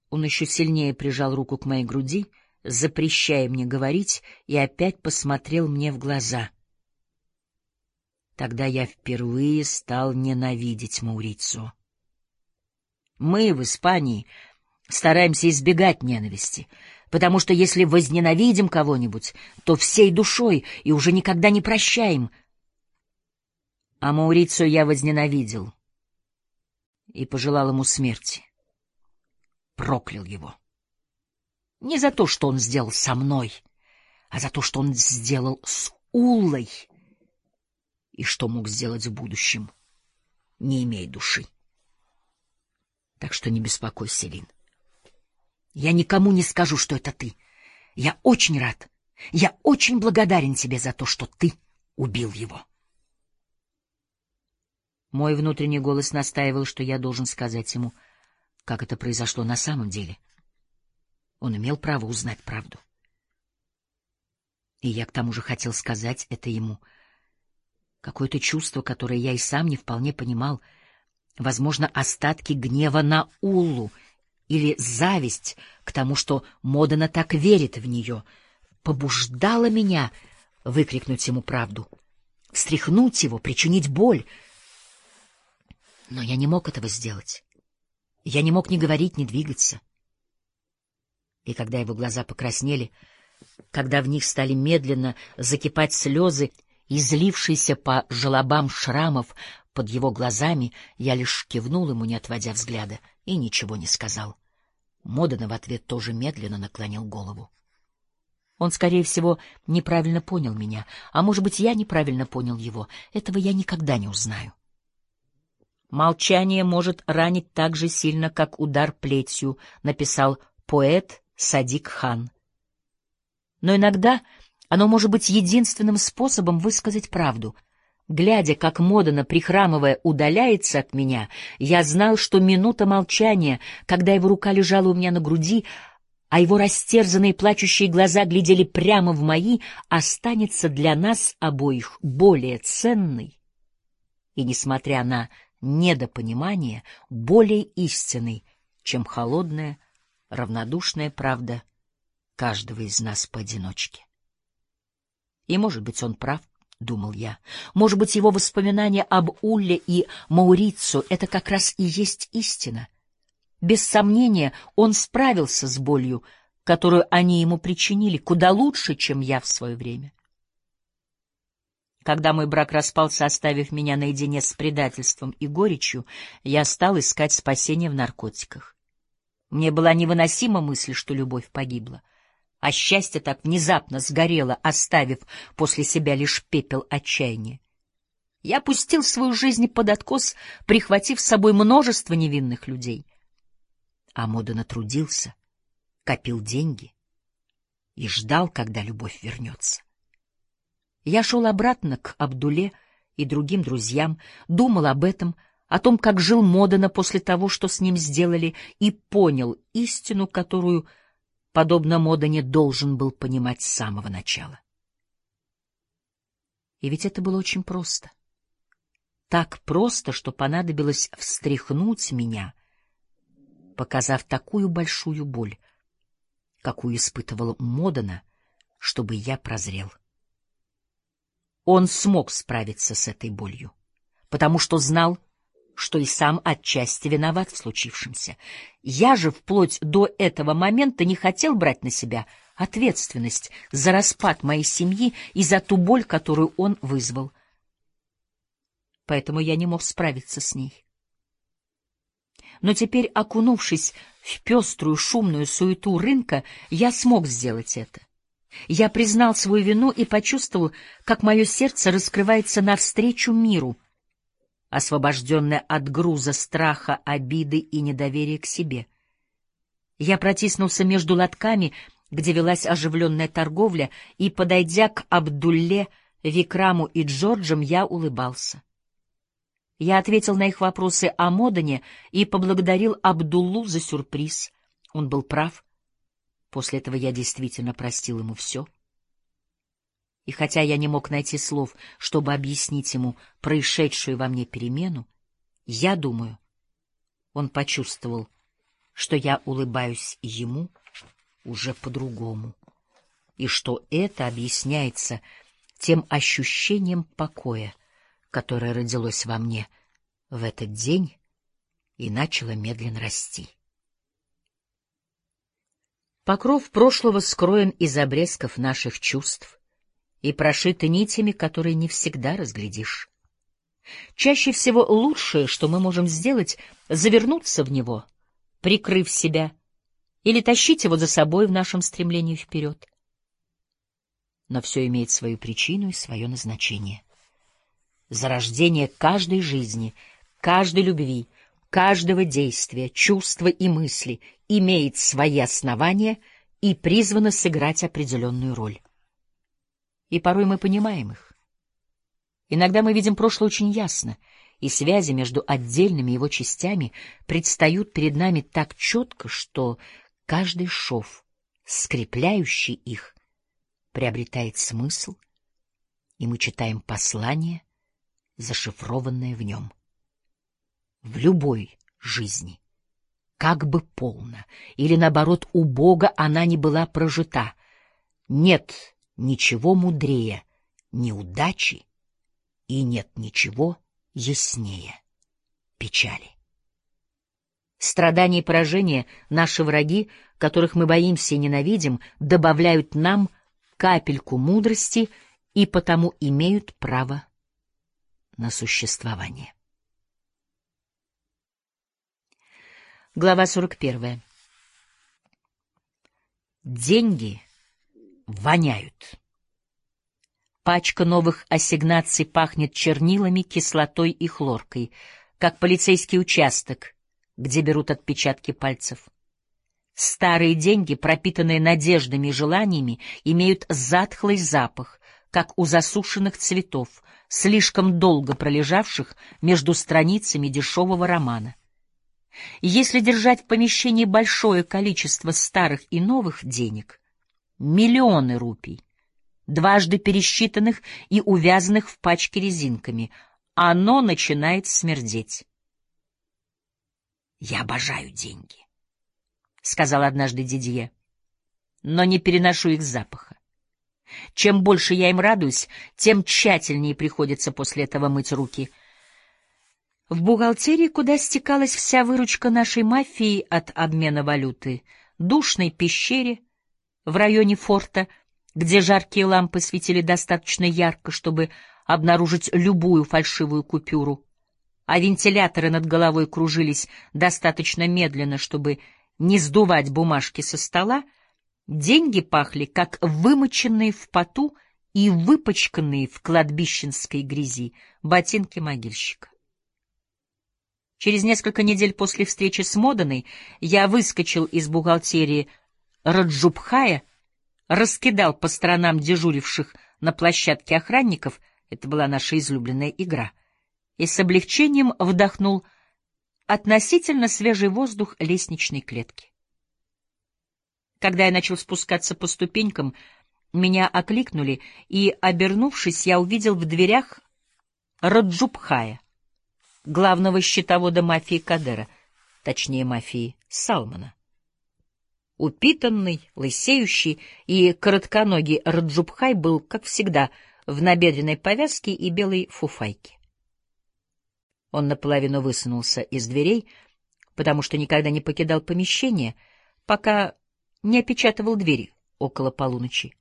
он еще сильнее прижал руку к моей груди, запрещая мне говорить, и опять посмотрел мне в глаза. Тогда я впервые стал ненавидеть Маурицу. Мы в Испании стараемся избегать ненависти, потому что если возненавидим кого-нибудь, то всей душой и уже никогда не прощаем. А Маурицию я возненавидел и пожелал ему смерти. Проклял его. Не за то, что он сделал со мной, а за то, что он сделал с Уллой и что мог сделать в будущем, не имея души. Так что не беспокойся, Лин. Я никому не скажу, что это ты. Я очень рад. Я очень благодарен тебе за то, что ты убил его. Мой внутренний голос настаивал, что я должен сказать ему, как это произошло на самом деле. Он имел право узнать правду. И я к тому же хотел сказать это ему. Какое-то чувство, которое я и сам не вполне понимал, возможно, остатки гнева на Уллу — или зависть к тому, что Модена так верит в нее, побуждала меня выкрикнуть ему правду, встряхнуть его, причинить боль. Но я не мог этого сделать. Я не мог ни говорить, ни двигаться. И когда его глаза покраснели, когда в них стали медленно закипать слезы, излившиеся по желобам шрамов под его глазами, я лишь кивнул ему, не отводя взгляда, и ничего не сказал. Модена в ответ тоже медленно наклонил голову. Он, скорее всего, неправильно понял меня, а, может быть, я неправильно понял его. Этого я никогда не узнаю. «Молчание может ранить так же сильно, как удар плетью», — написал поэт Садик Хан. Но иногда оно может быть единственным способом высказать правду — Глядя, как Модена, прихрамывая, удаляется от меня, я знал, что минута молчания, когда его рука лежала у меня на груди, а его растерзанные плачущие глаза глядели прямо в мои, останется для нас обоих более ценной и, несмотря на недопонимание, более истинной, чем холодная, равнодушная правда каждого из нас поодиночке. И, может быть, он прав, — думал я. Может быть, его воспоминания об Улле и Маурицу — это как раз и есть истина. Без сомнения, он справился с болью, которую они ему причинили, куда лучше, чем я в свое время. Когда мой брак распался, оставив меня наедине с предательством и горечью, я стал искать спасения в наркотиках. Мне была невыносима мысль, что любовь погибла а счастье так внезапно сгорело, оставив после себя лишь пепел отчаяния. Я пустил свою жизнь под откос, прихватив с собой множество невинных людей. А Модена трудился, копил деньги и ждал, когда любовь вернется. Я шел обратно к Абдуле и другим друзьям, думал об этом, о том, как жил Модена после того, что с ним сделали, и понял истину, которую подобно Модане, должен был понимать с самого начала. И ведь это было очень просто. Так просто, что понадобилось встряхнуть меня, показав такую большую боль, какую испытывал Модана, чтобы я прозрел. Он смог справиться с этой болью, потому что знал, что и сам отчасти виноват в случившемся. Я же вплоть до этого момента не хотел брать на себя ответственность за распад моей семьи и за ту боль, которую он вызвал. Поэтому я не мог справиться с ней. Но теперь, окунувшись в пеструю шумную суету рынка, я смог сделать это. Я признал свою вину и почувствовал, как мое сердце раскрывается навстречу миру — освобожденная от груза страха, обиды и недоверия к себе. Я протиснулся между лотками, где велась оживленная торговля, и, подойдя к Абдулле, Викраму и Джорджам, я улыбался. Я ответил на их вопросы о Модане и поблагодарил Абдуллу за сюрприз. Он был прав. После этого я действительно простил ему все. И хотя я не мог найти слов, чтобы объяснить ему происшедшую во мне перемену, я думаю, он почувствовал, что я улыбаюсь ему уже по-другому, и что это объясняется тем ощущением покоя, которое родилось во мне в этот день и начало медленно расти. Покров прошлого скроен из обрезков наших чувств и прошит нитями, которые не всегда разглядишь. Чаще всего лучшее, что мы можем сделать, завернуться в него, прикрыв себя, или тащить его за собой в нашем стремлении вперед. Но все имеет свою причину и свое назначение. Зарождение каждой жизни, каждой любви, каждого действия, чувства и мысли имеет свои основания и призвано сыграть определенную роль. И порой мы понимаем их. Иногда мы видим прошлое очень ясно, и связи между отдельными его частями предстают перед нами так четко, что каждый шов, скрепляющий их, приобретает смысл, и мы читаем послание, зашифрованное в нем. В любой жизни, как бы полно или, наоборот, убого она не была прожита, нет ничего мудрее неудачи и нет ничего яснее печали. Страдания и поражения наши враги, которых мы боимся и ненавидим, добавляют нам капельку мудрости и потому имеют право на существование. Глава 41. Деньги воняют. Пачка новых ассигнаций пахнет чернилами, кислотой и хлоркой, как полицейский участок, где берут отпечатки пальцев. Старые деньги, пропитанные надеждами и желаниями, имеют затхлый запах, как у засушенных цветов, слишком долго пролежавших между страницами дешевого романа. Если держать в помещении большое количество старых и новых денег, миллионы рупий, дважды пересчитанных и увязанных в пачке резинками, оно начинает смердеть. «Я обожаю деньги», — сказал однажды Дидье, — «но не переношу их запаха. Чем больше я им радуюсь, тем тщательнее приходится после этого мыть руки. В бухгалтерии, куда стекалась вся выручка нашей мафии от обмена валюты, душной пещере в районе форта — где жаркие лампы светили достаточно ярко, чтобы обнаружить любую фальшивую купюру, а вентиляторы над головой кружились достаточно медленно, чтобы не сдувать бумажки со стола, деньги пахли, как вымоченные в поту и выпачканные в кладбищенской грязи ботинки могильщика. Через несколько недель после встречи с Моданой я выскочил из бухгалтерии Раджубхая раскидал по сторонам дежуривших на площадке охранников, это была наша излюбленная игра, и с облегчением вдохнул относительно свежий воздух лестничной клетки. Когда я начал спускаться по ступенькам, меня окликнули, и, обернувшись, я увидел в дверях Раджубхая, главного счетовода мафии Кадера, точнее мафии Салмана. Упитанный, лысеющий и коротконогий Раджубхай был, как всегда, в набедренной повязке и белой фуфайке. Он наполовину высунулся из дверей, потому что никогда не покидал помещение, пока не опечатывал двери около полуночи.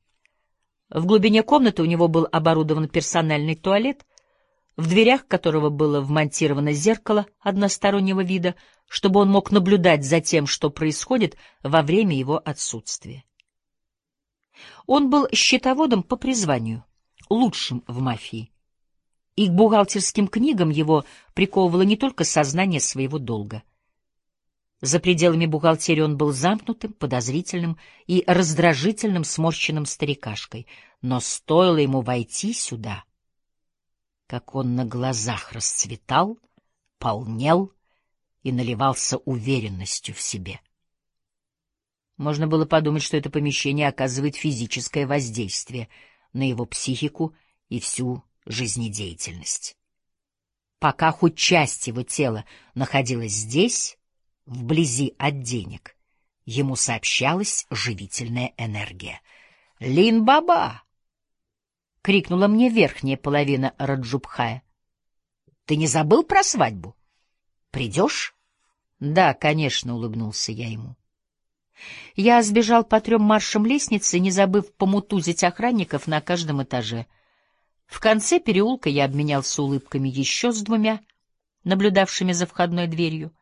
В глубине комнаты у него был оборудован персональный туалет, в дверях которого было вмонтировано зеркало одностороннего вида, чтобы он мог наблюдать за тем, что происходит во время его отсутствия. Он был счетоводом по призванию, лучшим в мафии. И к бухгалтерским книгам его приковывало не только сознание своего долга. За пределами бухгалтерии он был замкнутым, подозрительным и раздражительным сморщенным старикашкой, но стоило ему войти сюда — как он на глазах расцветал, полнел и наливался уверенностью в себе. Можно было подумать, что это помещение оказывает физическое воздействие на его психику и всю жизнедеятельность. Пока хоть часть его тела находилась здесь, вблизи от денег, ему сообщалась живительная энергия. «Лин-баба!» — крикнула мне верхняя половина Раджубхая. «Ты не забыл про свадьбу? Придешь?» «Да, конечно», — улыбнулся я ему. Я сбежал по трем маршам лестницы, не забыв помутузить охранников на каждом этаже. В конце переулка я обменялся улыбками еще с двумя, наблюдавшими за входной дверью.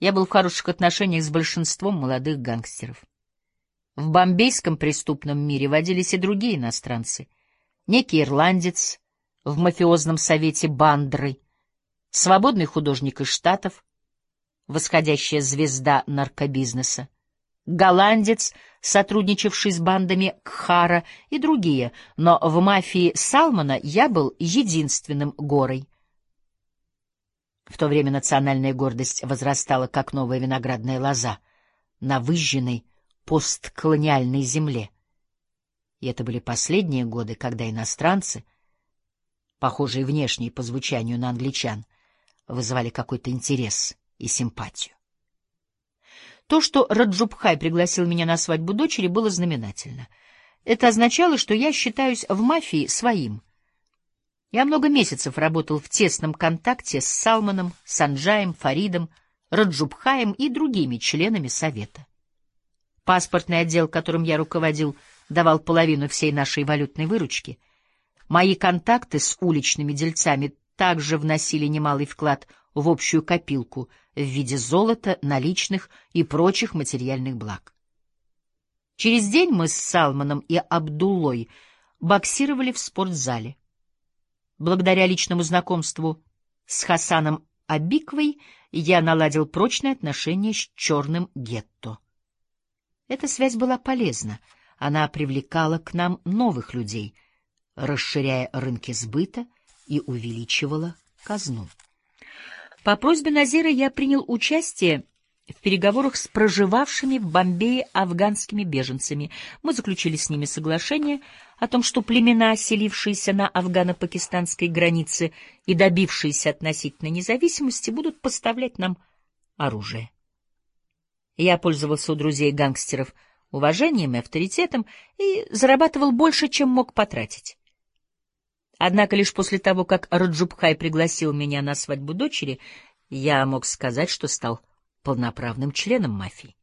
Я был в хороших отношениях с большинством молодых гангстеров. В бомбейском преступном мире водились и другие иностранцы. Некий ирландец в мафиозном совете Бандры, свободный художник из Штатов, восходящая звезда наркобизнеса, голландец, сотрудничавший с бандами Кхара и другие, но в мафии Салмана я был единственным горой. В то время национальная гордость возрастала, как новая виноградная лоза, на выжженной постколониальной земле. И это были последние годы, когда иностранцы, похожие внешне по звучанию на англичан, вызывали какой-то интерес и симпатию. То, что Раджубхай пригласил меня на свадьбу дочери, было знаменательно. Это означало, что я считаюсь в мафии своим. Я много месяцев работал в тесном контакте с Салманом, Санджаем, Фаридом, Раджубхаем и другими членами Совета. Паспортный отдел, которым я руководил, давал половину всей нашей валютной выручки. Мои контакты с уличными дельцами также вносили немалый вклад в общую копилку в виде золота, наличных и прочих материальных благ. Через день мы с Салманом и Абдуллой боксировали в спортзале. Благодаря личному знакомству с Хасаном Абиквой я наладил прочные отношения с черным гетто. Эта связь была полезна, она привлекала к нам новых людей, расширяя рынки сбыта и увеличивала казну. По просьбе Назира я принял участие в переговорах с проживавшими в Бомбее афганскими беженцами. Мы заключили с ними соглашение о том, что племена, селившиеся на афгано-пакистанской границе и добившиеся относительной независимости, будут поставлять нам оружие. Я пользовался у друзей гангстеров уважением и авторитетом и зарабатывал больше, чем мог потратить. Однако лишь после того, как Раджубхай пригласил меня на свадьбу дочери, я мог сказать, что стал полноправным членом мафии.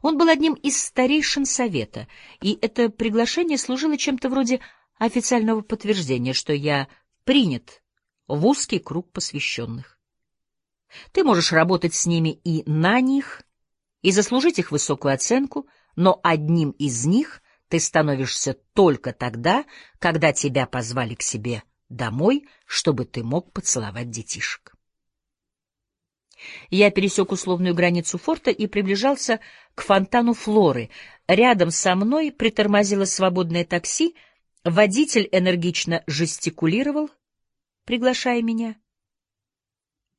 Он был одним из старейшин совета, и это приглашение служило чем-то вроде официального подтверждения, что я принят в узкий круг посвященных. Ты можешь работать с ними и на них, и заслужить их высокую оценку, но одним из них ты становишься только тогда, когда тебя позвали к себе домой, чтобы ты мог поцеловать детишек. Я пересек условную границу форта и приближался к фонтану Флоры. Рядом со мной притормозило свободное такси, водитель энергично жестикулировал, приглашая меня.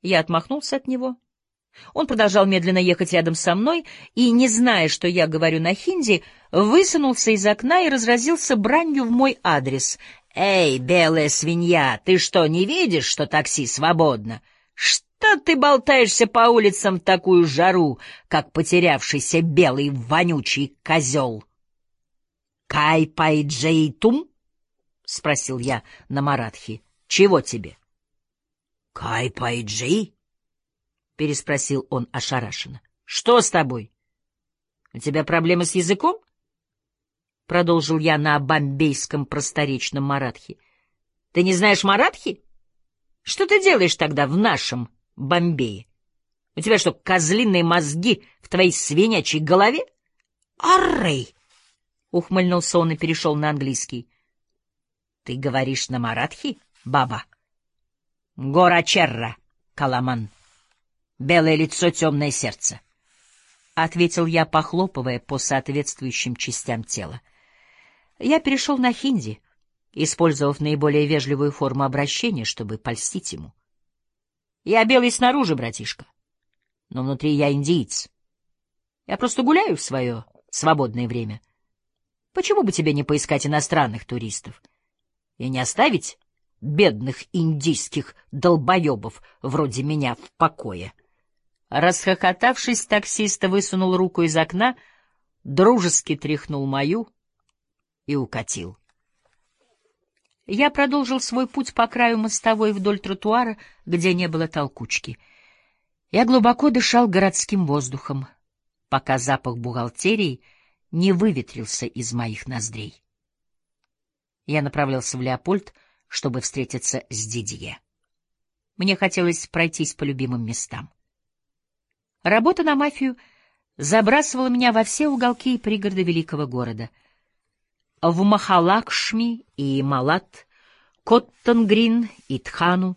Я отмахнулся от него он продолжал медленно ехать рядом со мной и, не зная, что я говорю на хинди, высунулся из окна и разразился бранью в мой адрес. «Эй, белая свинья, ты что, не видишь, что такси свободно? Что ты болтаешься по улицам в такую жару, как потерявшийся белый вонючий козел?» «Кай пай джейтум?» — спросил я на маратхи. «Чего тебе?» «Кай пай джей?» — переспросил он ошарашенно. — Что с тобой? У тебя проблемы с языком? — продолжил я на бомбейском просторечном маратхе. — Ты не знаешь маратхи? Что ты делаешь тогда в нашем Бомбее? У тебя что, козлиные мозги в твоей свинячьей голове? — Аррей! — ухмыльнулся он и перешел на английский. — Ты говоришь на маратхи, баба? — Горачерра, Каламан. — белое лицо, темное сердце. — ответил я, похлопывая по соответствующим частям тела. Я перешел на хинди, использовав наиболее вежливую форму обращения, чтобы польстить ему. — Я белый снаружи, братишка, но внутри я индиец. Я просто гуляю в свое свободное время. Почему бы тебе не поискать иностранных туристов и не оставить бедных индийских долбоебов вроде меня в покое? Расхохотавшись, таксист высунул руку из окна, дружески тряхнул мою и укатил. Я продолжил свой путь по краю мостовой вдоль тротуара, где не было толкучки. Я глубоко дышал городским воздухом, пока запах бухгалтерии не выветрился из моих ноздрей. Я направлялся в Леопольд, чтобы встретиться с Дидье. Мне хотелось пройтись по любимым местам. Работа на мафию забрасывала меня во все уголки и пригороды великого города. В Махалакшми и Малат, Коттонгрин и Тхану,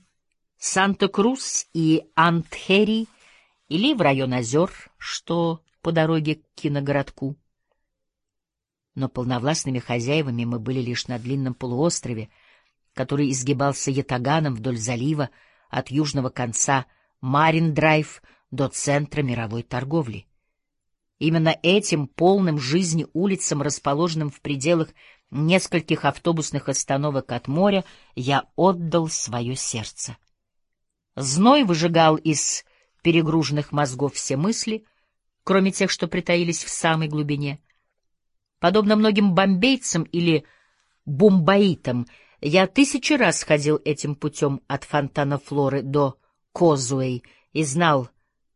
Санта-Крус и Антхери или в район озер, что по дороге к киногородку но полновластными хозяевами мы были лишь на длинном полуострове, который изгибался ятаганом вдоль залива от южного конца Марин-драйв до центра мировой торговли. Именно этим полным жизни улицам, расположенным в пределах нескольких автобусных остановок от моря, я отдал свое сердце. Зной выжигал из перегруженных мозгов все мысли, кроме тех, что притаились в самой глубине — Подобно многим бомбейцам или бумбаитам, я тысячи раз ходил этим путем от фонтана Флоры до Козуэй и знал,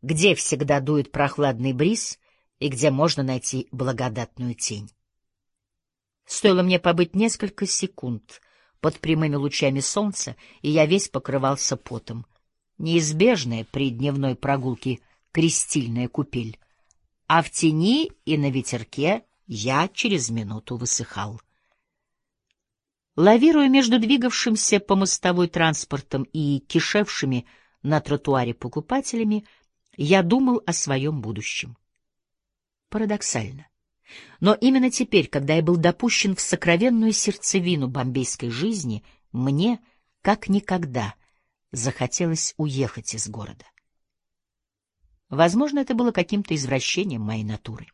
где всегда дует прохладный бриз и где можно найти благодатную тень. Стоило мне побыть несколько секунд под прямыми лучами солнца, и я весь покрывался потом. Неизбежная при дневной прогулке крестильная купель. А в тени и на ветерке я через минуту высыхал. Лавируя между двигавшимся по мостовой транспортом и кишевшими на тротуаре покупателями, я думал о своем будущем. Парадоксально. Но именно теперь, когда я был допущен в сокровенную сердцевину бомбейской жизни, мне, как никогда, захотелось уехать из города. Возможно, это было каким-то извращением моей натуры.